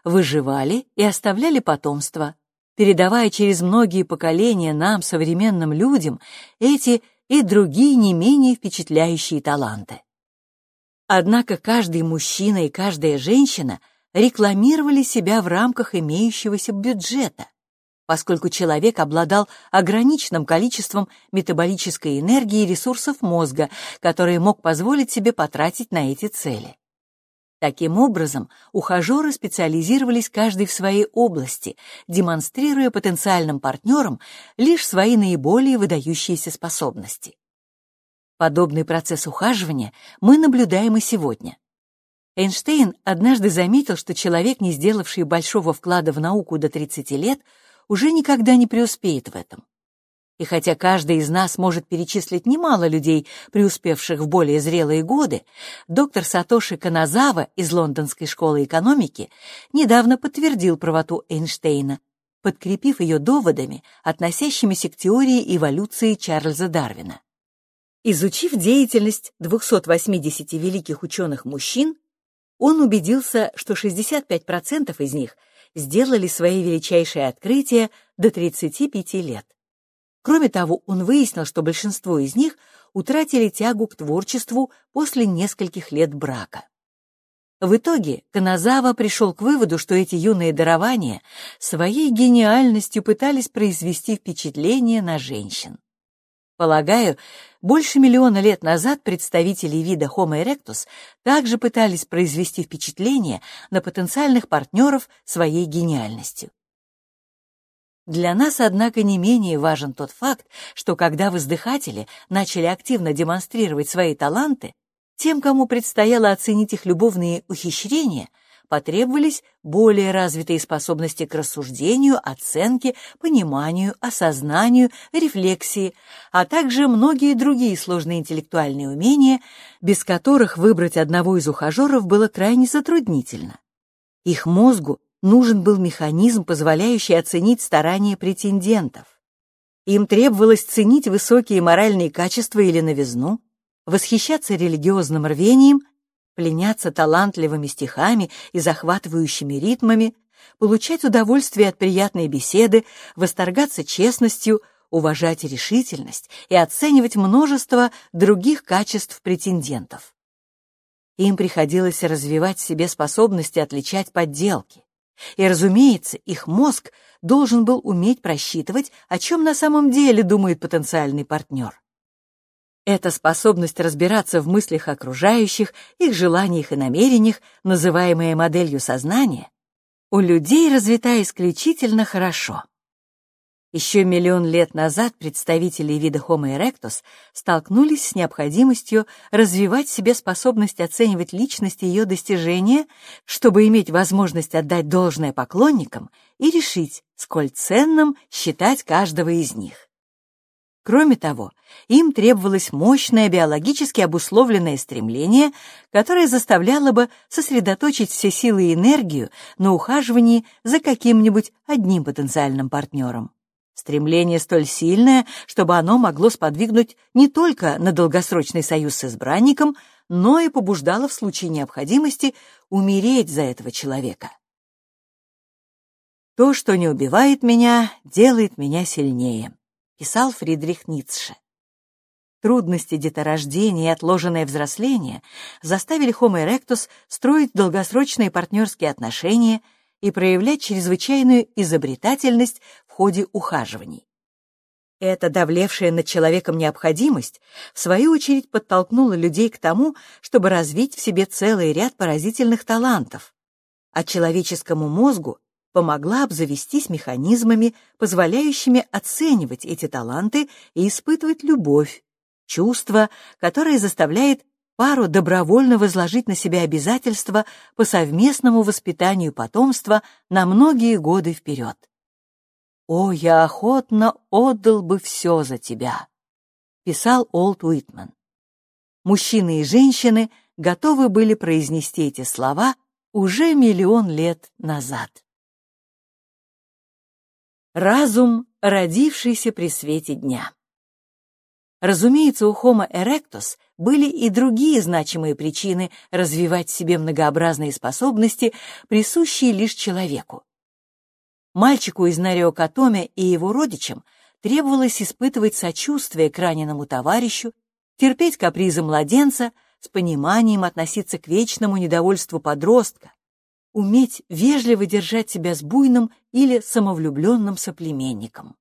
выживали и оставляли потомство, передавая через многие поколения нам, современным людям, эти и другие не менее впечатляющие таланты. Однако каждый мужчина и каждая женщина рекламировали себя в рамках имеющегося бюджета, поскольку человек обладал ограниченным количеством метаболической энергии и ресурсов мозга, которые мог позволить себе потратить на эти цели. Таким образом, ухажеры специализировались каждый в своей области, демонстрируя потенциальным партнерам лишь свои наиболее выдающиеся способности. Подобный процесс ухаживания мы наблюдаем и сегодня. Эйнштейн однажды заметил, что человек, не сделавший большого вклада в науку до 30 лет, уже никогда не преуспеет в этом. И хотя каждый из нас может перечислить немало людей, преуспевших в более зрелые годы, доктор Сатоши Каназава из Лондонской школы экономики недавно подтвердил правоту Эйнштейна, подкрепив ее доводами, относящимися к теории эволюции Чарльза Дарвина. Изучив деятельность 280 великих ученых-мужчин, он убедился, что 65% из них сделали свои величайшие открытия до 35 лет. Кроме того, он выяснил, что большинство из них утратили тягу к творчеству после нескольких лет брака. В итоге Каназава пришел к выводу, что эти юные дарования своей гениальностью пытались произвести впечатление на женщин. Полагаю, больше миллиона лет назад представители вида Homo erectus также пытались произвести впечатление на потенциальных партнеров своей гениальностью. Для нас, однако, не менее важен тот факт, что когда воздыхатели начали активно демонстрировать свои таланты, тем, кому предстояло оценить их любовные ухищрения – потребовались более развитые способности к рассуждению, оценке, пониманию, осознанию, рефлексии, а также многие другие сложные интеллектуальные умения, без которых выбрать одного из ухажеров было крайне затруднительно. Их мозгу нужен был механизм, позволяющий оценить старания претендентов. Им требовалось ценить высокие моральные качества или новизну, восхищаться религиозным рвением пленяться талантливыми стихами и захватывающими ритмами, получать удовольствие от приятной беседы, восторгаться честностью, уважать решительность и оценивать множество других качеств претендентов. Им приходилось развивать в себе способности отличать подделки. И, разумеется, их мозг должен был уметь просчитывать, о чем на самом деле думает потенциальный партнер. Эта способность разбираться в мыслях окружающих, их желаниях и намерениях, называемая моделью сознания, у людей развита исключительно хорошо. Еще миллион лет назад представители вида Homo erectus столкнулись с необходимостью развивать себе способность оценивать личность и ее достижения, чтобы иметь возможность отдать должное поклонникам и решить, сколь ценным считать каждого из них. Кроме того, им требовалось мощное биологически обусловленное стремление, которое заставляло бы сосредоточить все силы и энергию на ухаживании за каким-нибудь одним потенциальным партнером. Стремление столь сильное, чтобы оно могло сподвигнуть не только на долгосрочный союз с избранником, но и побуждало в случае необходимости умереть за этого человека. То, что не убивает меня, делает меня сильнее писал Фридрих Ницше. Трудности деторождения и отложенное взросление заставили Homo erectus строить долгосрочные партнерские отношения и проявлять чрезвычайную изобретательность в ходе ухаживаний. Эта давлевшая над человеком необходимость, в свою очередь, подтолкнула людей к тому, чтобы развить в себе целый ряд поразительных талантов, а человеческому мозгу помогла обзавестись механизмами, позволяющими оценивать эти таланты и испытывать любовь, чувство, которое заставляет пару добровольно возложить на себя обязательства по совместному воспитанию потомства на многие годы вперед. «О, я охотно отдал бы все за тебя», — писал Олд Уитман. Мужчины и женщины готовы были произнести эти слова уже миллион лет назад. Разум, родившийся при свете дня. Разумеется, у Homo erectus были и другие значимые причины развивать в себе многообразные способности, присущие лишь человеку. Мальчику из Нариокатоме и его родичам требовалось испытывать сочувствие к раненому товарищу, терпеть капризы младенца, с пониманием относиться к вечному недовольству подростка, уметь вежливо держать себя с буйным или самовлюбленным соплеменником.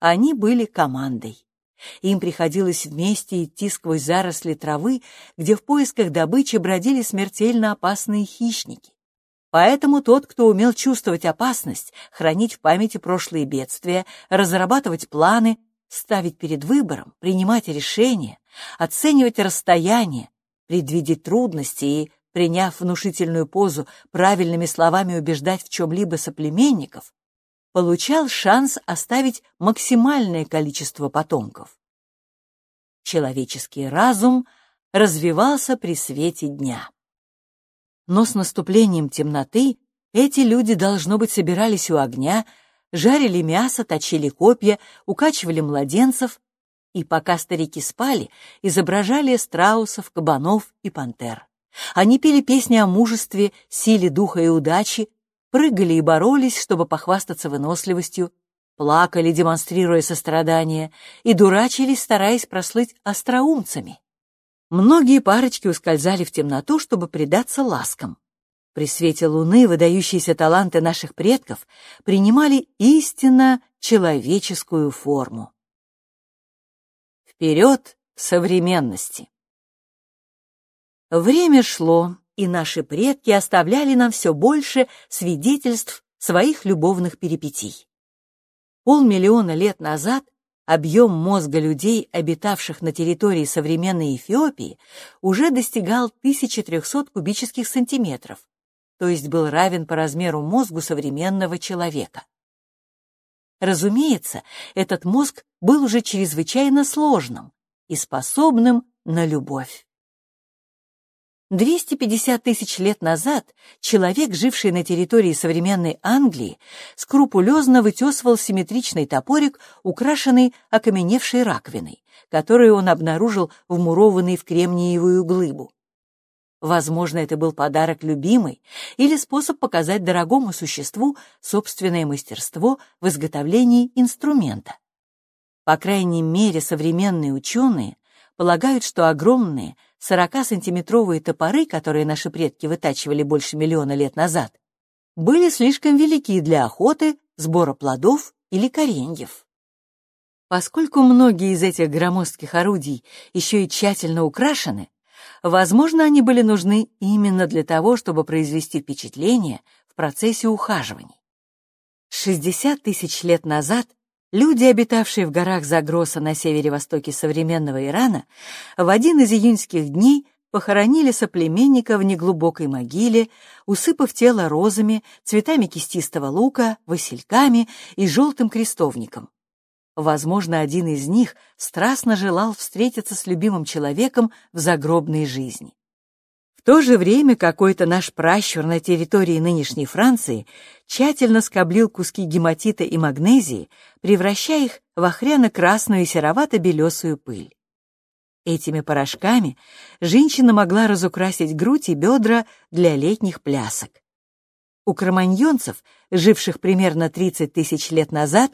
Они были командой. Им приходилось вместе идти сквозь заросли травы, где в поисках добычи бродили смертельно опасные хищники. Поэтому тот, кто умел чувствовать опасность, хранить в памяти прошлые бедствия, разрабатывать планы, ставить перед выбором, принимать решения, оценивать расстояние, предвидеть трудности и приняв внушительную позу, правильными словами убеждать в чем-либо соплеменников, получал шанс оставить максимальное количество потомков. Человеческий разум развивался при свете дня. Но с наступлением темноты эти люди, должно быть, собирались у огня, жарили мясо, точили копья, укачивали младенцев, и пока старики спали, изображали страусов, кабанов и пантер. Они пели песни о мужестве, силе духа и удачи, прыгали и боролись, чтобы похвастаться выносливостью, плакали, демонстрируя сострадание, и дурачились, стараясь прослыть остроумцами. Многие парочки ускользали в темноту, чтобы предаться ласкам. При свете луны выдающиеся таланты наших предков принимали истинно человеческую форму. Вперед современности! Время шло, и наши предки оставляли нам все больше свидетельств своих любовных перипетий. Полмиллиона лет назад объем мозга людей, обитавших на территории современной Эфиопии, уже достигал 1300 кубических сантиметров, то есть был равен по размеру мозгу современного человека. Разумеется, этот мозг был уже чрезвычайно сложным и способным на любовь. 250 тысяч лет назад человек, живший на территории современной Англии, скрупулезно вытесывал симметричный топорик, украшенный окаменевшей раковиной, которую он обнаружил вмурованной в кремниевую глыбу. Возможно, это был подарок любимой или способ показать дорогому существу собственное мастерство в изготовлении инструмента. По крайней мере, современные ученые полагают, что огромные 40-сантиметровые топоры, которые наши предки вытачивали больше миллиона лет назад, были слишком велики для охоты, сбора плодов или кореньев. Поскольку многие из этих громоздких орудий еще и тщательно украшены, возможно, они были нужны именно для того, чтобы произвести впечатление в процессе ухаживаний. 60 тысяч лет назад люди, обитавшие в горах Загроса на севере-востоке современного Ирана, в один из июньских дней похоронили соплеменника в неглубокой могиле, усыпав тело розами, цветами кистистого лука, васильками и желтым крестовником. Возможно, один из них страстно желал встретиться с любимым человеком в загробной жизни. То же время какой-то наш пращур на территории нынешней Франции тщательно скоблил куски гематита и магнезии, превращая их в охряно-красную и серовато-белесую пыль. Этими порошками женщина могла разукрасить грудь и бедра для летних плясок. У кроманьонцев, живших примерно 30 тысяч лет назад,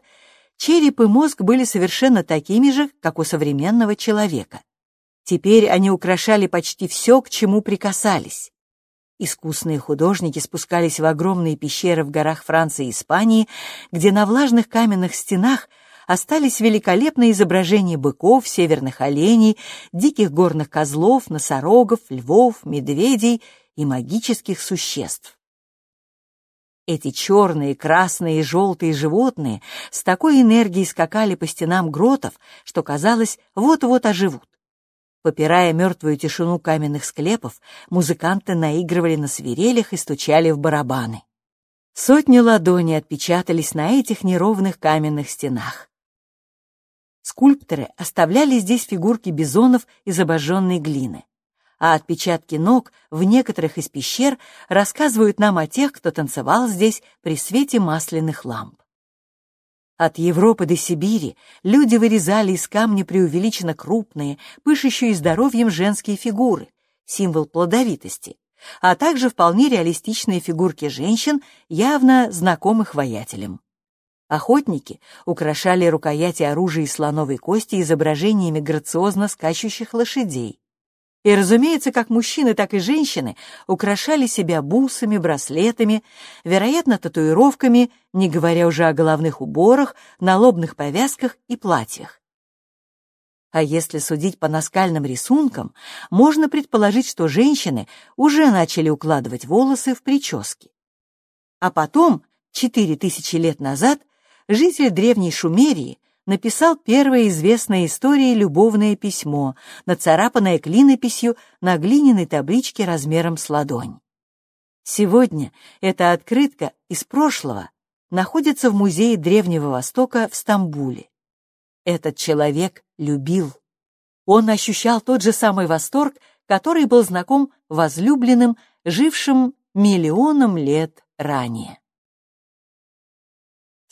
череп и мозг были совершенно такими же, как у современного человека. Теперь они украшали почти все, к чему прикасались. Искусные художники спускались в огромные пещеры в горах Франции и Испании, где на влажных каменных стенах остались великолепные изображения быков, северных оленей, диких горных козлов, носорогов, львов, медведей и магических существ. Эти черные, красные и желтые животные с такой энергией скакали по стенам гротов, что, казалось, вот-вот оживут. Попирая мертвую тишину каменных склепов, музыканты наигрывали на свирелях и стучали в барабаны. Сотни ладоней отпечатались на этих неровных каменных стенах. Скульпторы оставляли здесь фигурки бизонов из обожженной глины а отпечатки ног в некоторых из пещер рассказывают нам о тех, кто танцевал здесь при свете масляных ламп. От Европы до Сибири люди вырезали из камня преувеличенно крупные, пышущие здоровьем женские фигуры, символ плодовитости, а также вполне реалистичные фигурки женщин, явно знакомых воятелям. Охотники украшали рукояти оружия из слоновой кости изображениями грациозно скачущих лошадей, и, разумеется, как мужчины, так и женщины украшали себя бусами, браслетами, вероятно, татуировками, не говоря уже о головных уборах, налобных повязках и платьях. А если судить по наскальным рисункам, можно предположить, что женщины уже начали укладывать волосы в прически. А потом, четыре тысячи лет назад, житель древней Шумерии написал первое известное истории любовное письмо, нацарапанное клинописью на глиняной табличке размером с ладонь. Сегодня эта открытка из прошлого находится в Музее Древнего Востока в Стамбуле. Этот человек любил. Он ощущал тот же самый восторг, который был знаком возлюбленным, жившим миллионом лет ранее.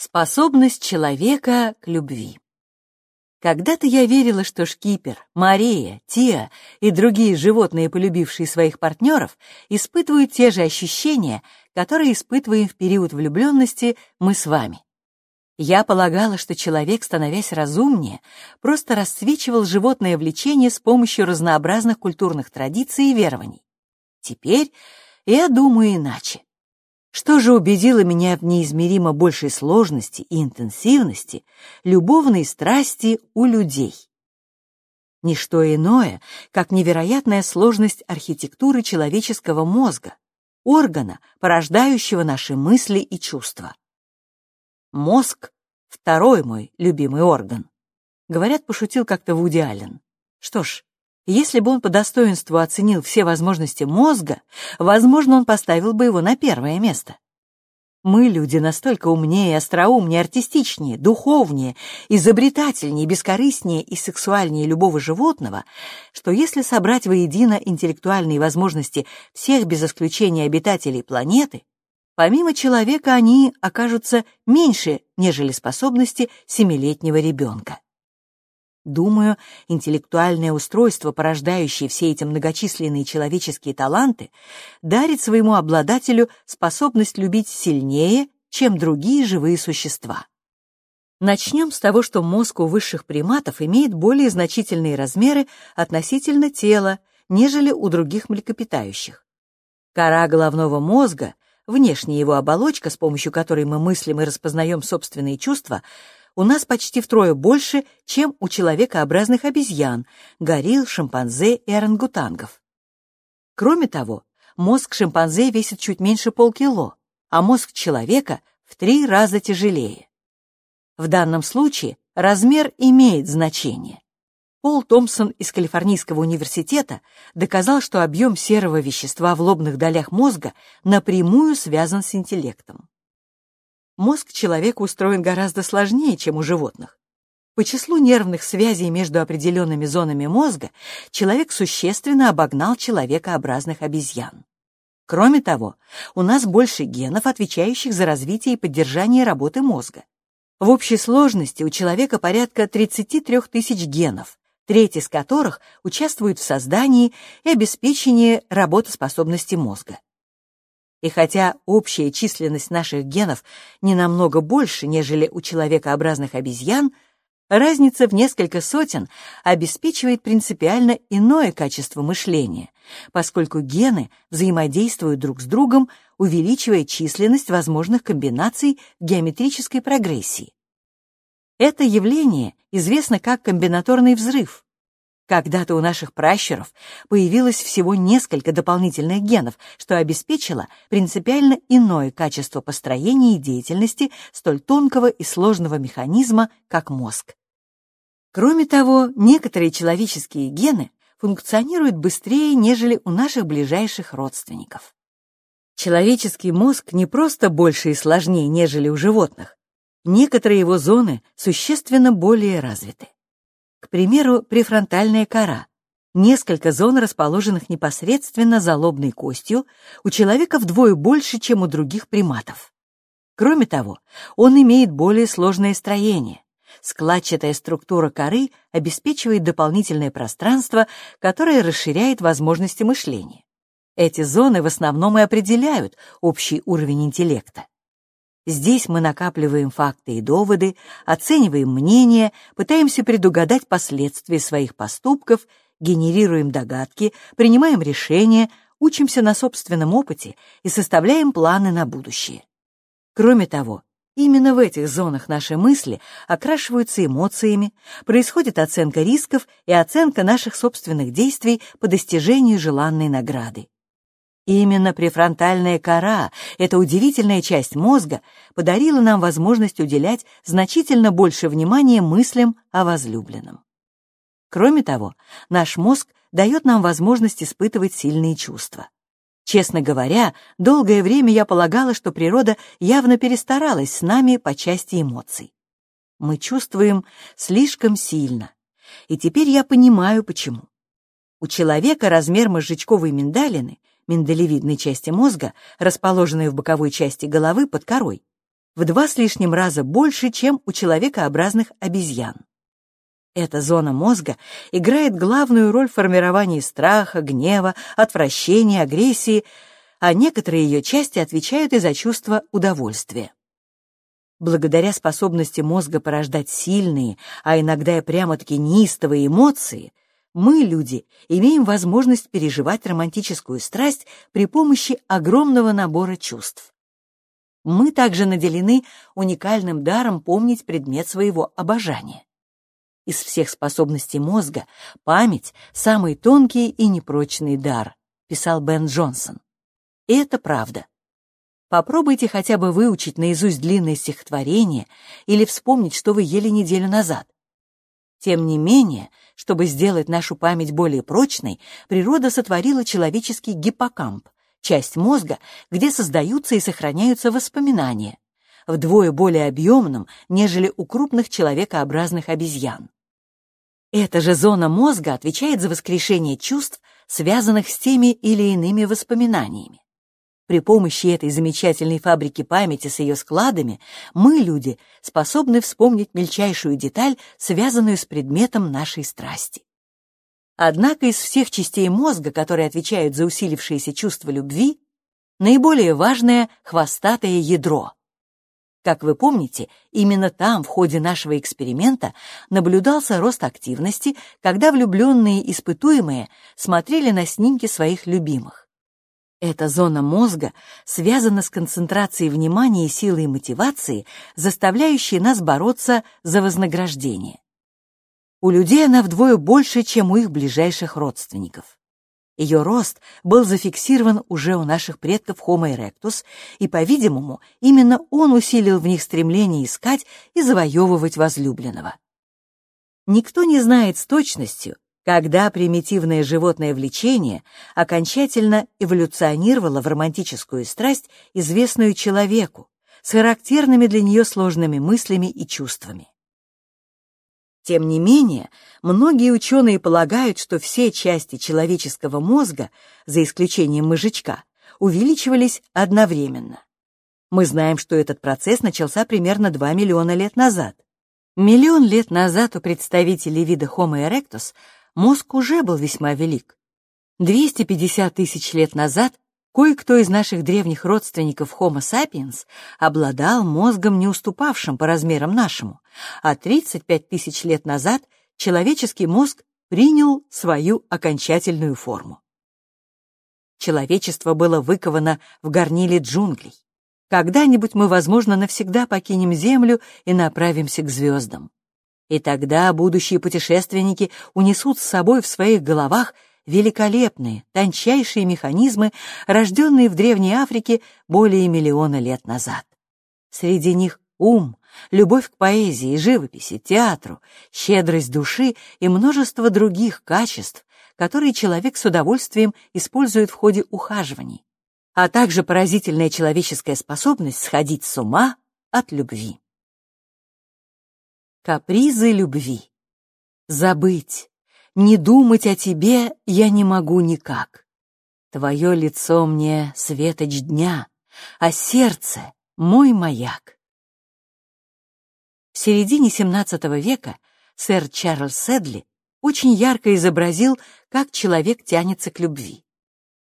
Способность человека к любви. Когда-то я верила, что шкипер, Мария, Тиа и другие животные, полюбившие своих партнеров, испытывают те же ощущения, которые испытываем в период влюбленности мы с вами. Я полагала, что человек, становясь разумнее, просто расцвечивал животное влечение с помощью разнообразных культурных традиций и верований. Теперь я думаю иначе. Что же убедило меня в неизмеримо большей сложности и интенсивности любовной страсти у людей? Ничто иное, как невероятная сложность архитектуры человеческого мозга, органа, порождающего наши мысли и чувства. Мозг — второй мой любимый орган. Говорят, пошутил как-то Вуди Аллен. Что ж, если бы он по достоинству оценил все возможности мозга, возможно, он поставил бы его на первое место. Мы, люди, настолько умнее, остроумнее, артистичнее, духовнее, изобретательнее, бескорыстнее и сексуальнее любого животного, что если собрать воедино интеллектуальные возможности всех без исключения обитателей планеты, помимо человека они окажутся меньше, нежели способности семилетнего ребенка. Думаю, интеллектуальное устройство, порождающее все эти многочисленные человеческие таланты, дарит своему обладателю способность любить сильнее, чем другие живые существа. Начнем с того, что мозг у высших приматов имеет более значительные размеры относительно тела, нежели у других млекопитающих. Кора головного мозга, внешняя его оболочка, с помощью которой мы мыслим и распознаем собственные чувства, у нас почти втрое больше, чем у человекообразных обезьян, горилл, шимпанзе и орангутангов. Кроме того, мозг шимпанзе весит чуть меньше полкило, а мозг человека в три раза тяжелее. В данном случае размер имеет значение. Пол Томпсон из Калифорнийского университета доказал, что объем серого вещества в лобных долях мозга напрямую связан с интеллектом. Мозг человека устроен гораздо сложнее, чем у животных. По числу нервных связей между определенными зонами мозга человек существенно обогнал человекообразных обезьян. Кроме того, у нас больше генов, отвечающих за развитие и поддержание работы мозга. В общей сложности у человека порядка 33 тысяч генов, треть из которых участвует в создании и обеспечении работоспособности мозга. И хотя общая численность наших генов не намного больше, нежели у человекообразных обезьян, разница в несколько сотен обеспечивает принципиально иное качество мышления, поскольку гены взаимодействуют друг с другом, увеличивая численность возможных комбинаций в геометрической прогрессии. Это явление известно как комбинаторный взрыв. Когда-то у наших пращуров появилось всего несколько дополнительных генов, что обеспечило принципиально иное качество построения и деятельности столь тонкого и сложного механизма, как мозг. Кроме того, некоторые человеческие гены функционируют быстрее, нежели у наших ближайших родственников. Человеческий мозг не просто больше и сложнее, нежели у животных, Некоторые его зоны существенно более развиты. К примеру, префронтальная кора. Несколько зон, расположенных непосредственно за лобной костью, у человека вдвое больше, чем у других приматов. Кроме того, он имеет более сложное строение. Складчатая структура коры обеспечивает дополнительное пространство, которое расширяет возможности мышления. Эти зоны в основном и определяют общий уровень интеллекта. Здесь мы накапливаем факты и доводы, оцениваем мнения, пытаемся предугадать последствия своих поступков, генерируем догадки, принимаем решения, учимся на собственном опыте и составляем планы на будущее. Кроме того, именно в этих зонах наши мысли окрашиваются эмоциями, происходит оценка рисков и оценка наших собственных действий по достижению желанной награды. Именно префронтальная кора, эта удивительная часть мозга, подарила нам возможность уделять значительно больше внимания мыслям о возлюбленном. Кроме того, наш мозг дает нам возможность испытывать сильные чувства. Честно говоря, долгое время я полагала, что природа явно перестаралась с нами по части эмоций. Мы чувствуем слишком сильно, и теперь я понимаю, почему. У человека размер мозжечковой миндалины миндалевидной части мозга, расположенной в боковой части головы под корой, в два с лишним раза больше, чем у человекообразных обезьян. Эта зона мозга играет главную роль в формировании страха, гнева, отвращения, агрессии, а некоторые ее части отвечают и за чувство удовольствия. Благодаря способности мозга порождать сильные, а иногда и прямо-таки неистовые эмоции, мы, люди, имеем возможность переживать романтическую страсть при помощи огромного набора чувств. Мы также наделены уникальным даром помнить предмет своего обожания. Из всех способностей мозга память — самый тонкий и непрочный дар, писал Бен Джонсон. И это правда. Попробуйте хотя бы выучить наизусть длинное стихотворение или вспомнить, что вы ели неделю назад. Тем не менее, чтобы сделать нашу память более прочной, природа сотворила человеческий гиппокамп, часть мозга, где создаются и сохраняются воспоминания, вдвое более объемным, нежели у крупных человекообразных обезьян. Эта же зона мозга отвечает за воскрешение чувств, связанных с теми или иными воспоминаниями. При помощи этой замечательной фабрики памяти с ее складами мы, люди, способны вспомнить мельчайшую деталь, связанную с предметом нашей страсти. Однако из всех частей мозга, которые отвечают за усилившееся чувство любви, наиболее важное — хвостатое ядро. Как вы помните, именно там в ходе нашего эксперимента наблюдался рост активности, когда влюбленные испытуемые смотрели на снимки своих любимых. Эта зона мозга связана с концентрацией внимания и силой мотивации, заставляющей нас бороться за вознаграждение. У людей она вдвое больше, чем у их ближайших родственников. Ее рост был зафиксирован уже у наших предков Homo erectus, и, по-видимому, именно он усилил в них стремление искать и завоевывать возлюбленного. Никто не знает с точностью, когда примитивное животное влечение окончательно эволюционировало в романтическую страсть, известную человеку, с характерными для нее сложными мыслями и чувствами. Тем не менее, многие ученые полагают, что все части человеческого мозга, за исключением мозжечка, увеличивались одновременно. Мы знаем, что этот процесс начался примерно 2 миллиона лет назад. Миллион лет назад у представителей вида Homo erectus мозг уже был весьма велик. 250 тысяч лет назад Кое-кто из наших древних родственников Homo sapiens обладал мозгом, не уступавшим по размерам нашему, а 35 тысяч лет назад человеческий мозг принял свою окончательную форму. Человечество было выковано в горниле джунглей. Когда-нибудь мы, возможно, навсегда покинем Землю и направимся к звездам. И тогда будущие путешественники унесут с собой в своих головах великолепные, тончайшие механизмы, рожденные в Древней Африке более миллиона лет назад. Среди них ум, любовь к поэзии, живописи, театру, щедрость души и множество других качеств, которые человек с удовольствием использует в ходе ухаживаний, а также поразительная человеческая способность сходить с ума от любви. Капризы любви. Забыть, не думать о тебе я не могу никак. Твое лицо мне светоч дня, а сердце — мой маяк. В середине XVII века сэр Чарльз Седли очень ярко изобразил, как человек тянется к любви.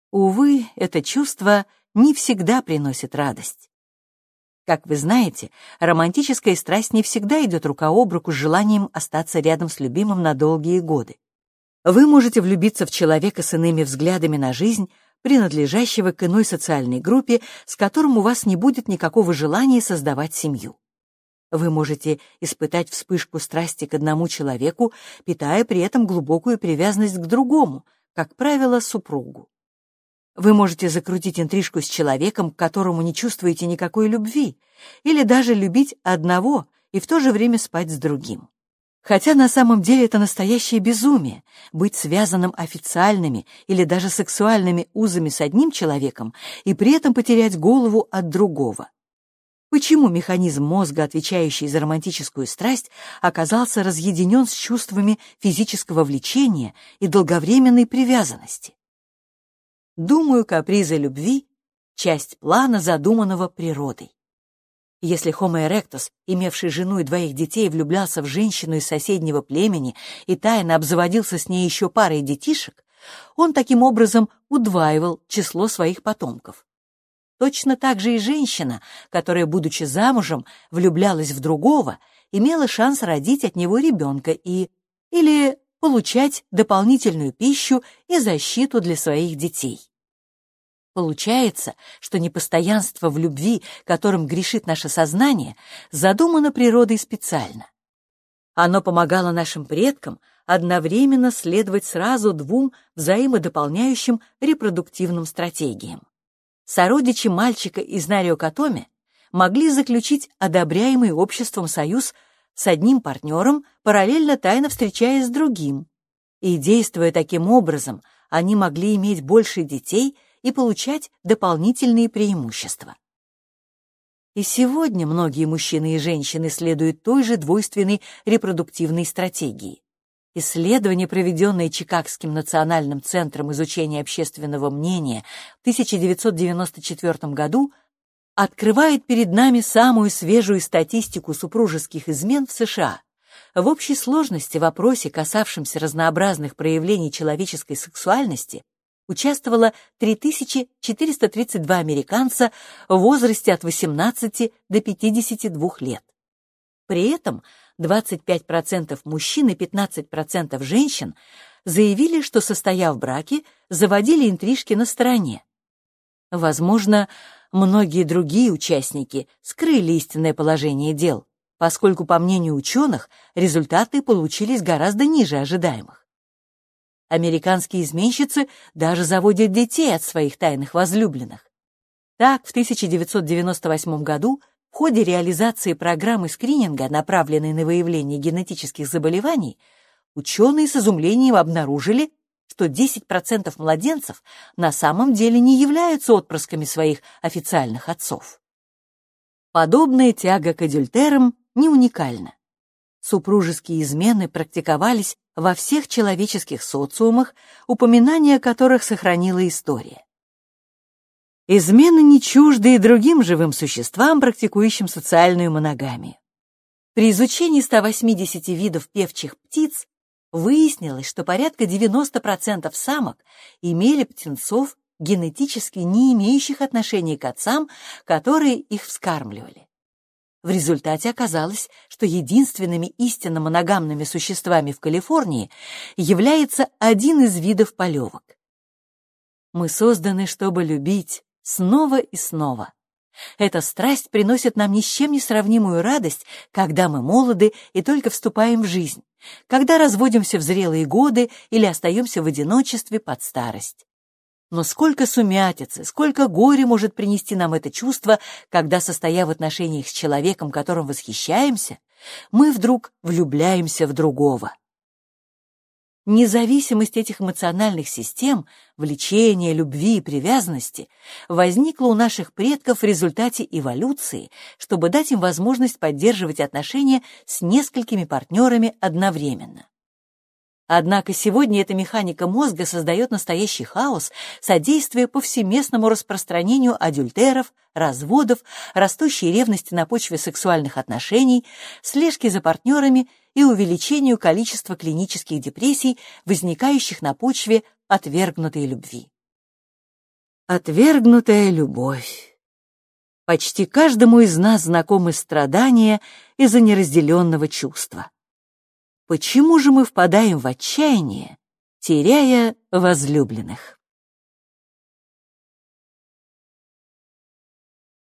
Увы, это чувство не всегда приносит радость. Как вы знаете, романтическая страсть не всегда идет рука об руку с желанием остаться рядом с любимым на долгие годы. Вы можете влюбиться в человека с иными взглядами на жизнь, принадлежащего к иной социальной группе, с которым у вас не будет никакого желания создавать семью. Вы можете испытать вспышку страсти к одному человеку, питая при этом глубокую привязанность к другому, как правило, супругу. Вы можете закрутить интрижку с человеком, к которому не чувствуете никакой любви, или даже любить одного и в то же время спать с другим. Хотя на самом деле это настоящее безумие — быть связанным официальными или даже сексуальными узами с одним человеком и при этом потерять голову от другого. Почему механизм мозга, отвечающий за романтическую страсть, оказался разъединен с чувствами физического влечения и долговременной привязанности? Думаю, капризы любви — часть плана, задуманного природой. Если Homo erectus, имевший жену и двоих детей, влюблялся в женщину из соседнего племени и тайно обзаводился с ней еще парой детишек, он таким образом удваивал число своих потомков. Точно так же и женщина, которая, будучи замужем, влюблялась в другого, имела шанс родить от него ребенка и или получать дополнительную пищу и защиту для своих детей. Получается, что непостоянство в любви, которым грешит наше сознание, задумано природой специально. Оно помогало нашим предкам одновременно следовать сразу двум взаимодополняющим репродуктивным стратегиям. Сородичи мальчика из Нариокатоми могли заключить одобряемый обществом союз с одним партнером, параллельно тайно встречаясь с другим. И, действуя таким образом, они могли иметь больше детей – и получать дополнительные преимущества. И сегодня многие мужчины и женщины следуют той же двойственной репродуктивной стратегии. Исследование, проведенное Чикагским национальным центром изучения общественного мнения в 1994 году, открывает перед нами самую свежую статистику супружеских измен в США. В общей сложности в вопросе, касавшемся разнообразных проявлений человеческой сексуальности, участвовало 3432 американца в возрасте от 18 до 52 лет. При этом 25% мужчин и 15% женщин заявили, что, состояв в браке, заводили интрижки на стороне. Возможно, многие другие участники скрыли истинное положение дел, поскольку, по мнению ученых, результаты получились гораздо ниже ожидаемых. Американские изменщицы даже заводят детей от своих тайных возлюбленных. Так, в 1998 году в ходе реализации программы скрининга, направленной на выявление генетических заболеваний, ученые с изумлением обнаружили, что 10% младенцев на самом деле не являются отпрысками своих официальных отцов. Подобная тяга к адюльтерам не уникальна. Супружеские измены практиковались во всех человеческих социумах, упоминания которых сохранила история. Измены не чужды и другим живым существам, практикующим социальную моногамию. При изучении 180 видов певчих птиц выяснилось, что порядка 90% самок имели птенцов, генетически не имеющих отношения к отцам, которые их вскармливали. В результате оказалось, что единственными истинно моногамными существами в Калифорнии является один из видов полевок. Мы созданы, чтобы любить, снова и снова. Эта страсть приносит нам ни с чем не сравнимую радость, когда мы молоды и только вступаем в жизнь, когда разводимся в зрелые годы или остаемся в одиночестве под старость. Но сколько сумятицы, сколько горя может принести нам это чувство, когда, состоя в отношениях с человеком, которым восхищаемся, мы вдруг влюбляемся в другого. Независимость этих эмоциональных систем, влечения, любви и привязанности возникла у наших предков в результате эволюции, чтобы дать им возможность поддерживать отношения с несколькими партнерами одновременно. Однако сегодня эта механика мозга создает настоящий хаос, содействуя повсеместному распространению адюльтеров, разводов, растущей ревности на почве сексуальных отношений, слежки за партнерами и увеличению количества клинических депрессий, возникающих на почве отвергнутой любви. Отвергнутая любовь. Почти каждому из нас знакомы страдания из-за неразделенного чувства. Почему же мы впадаем в отчаяние, теряя возлюбленных?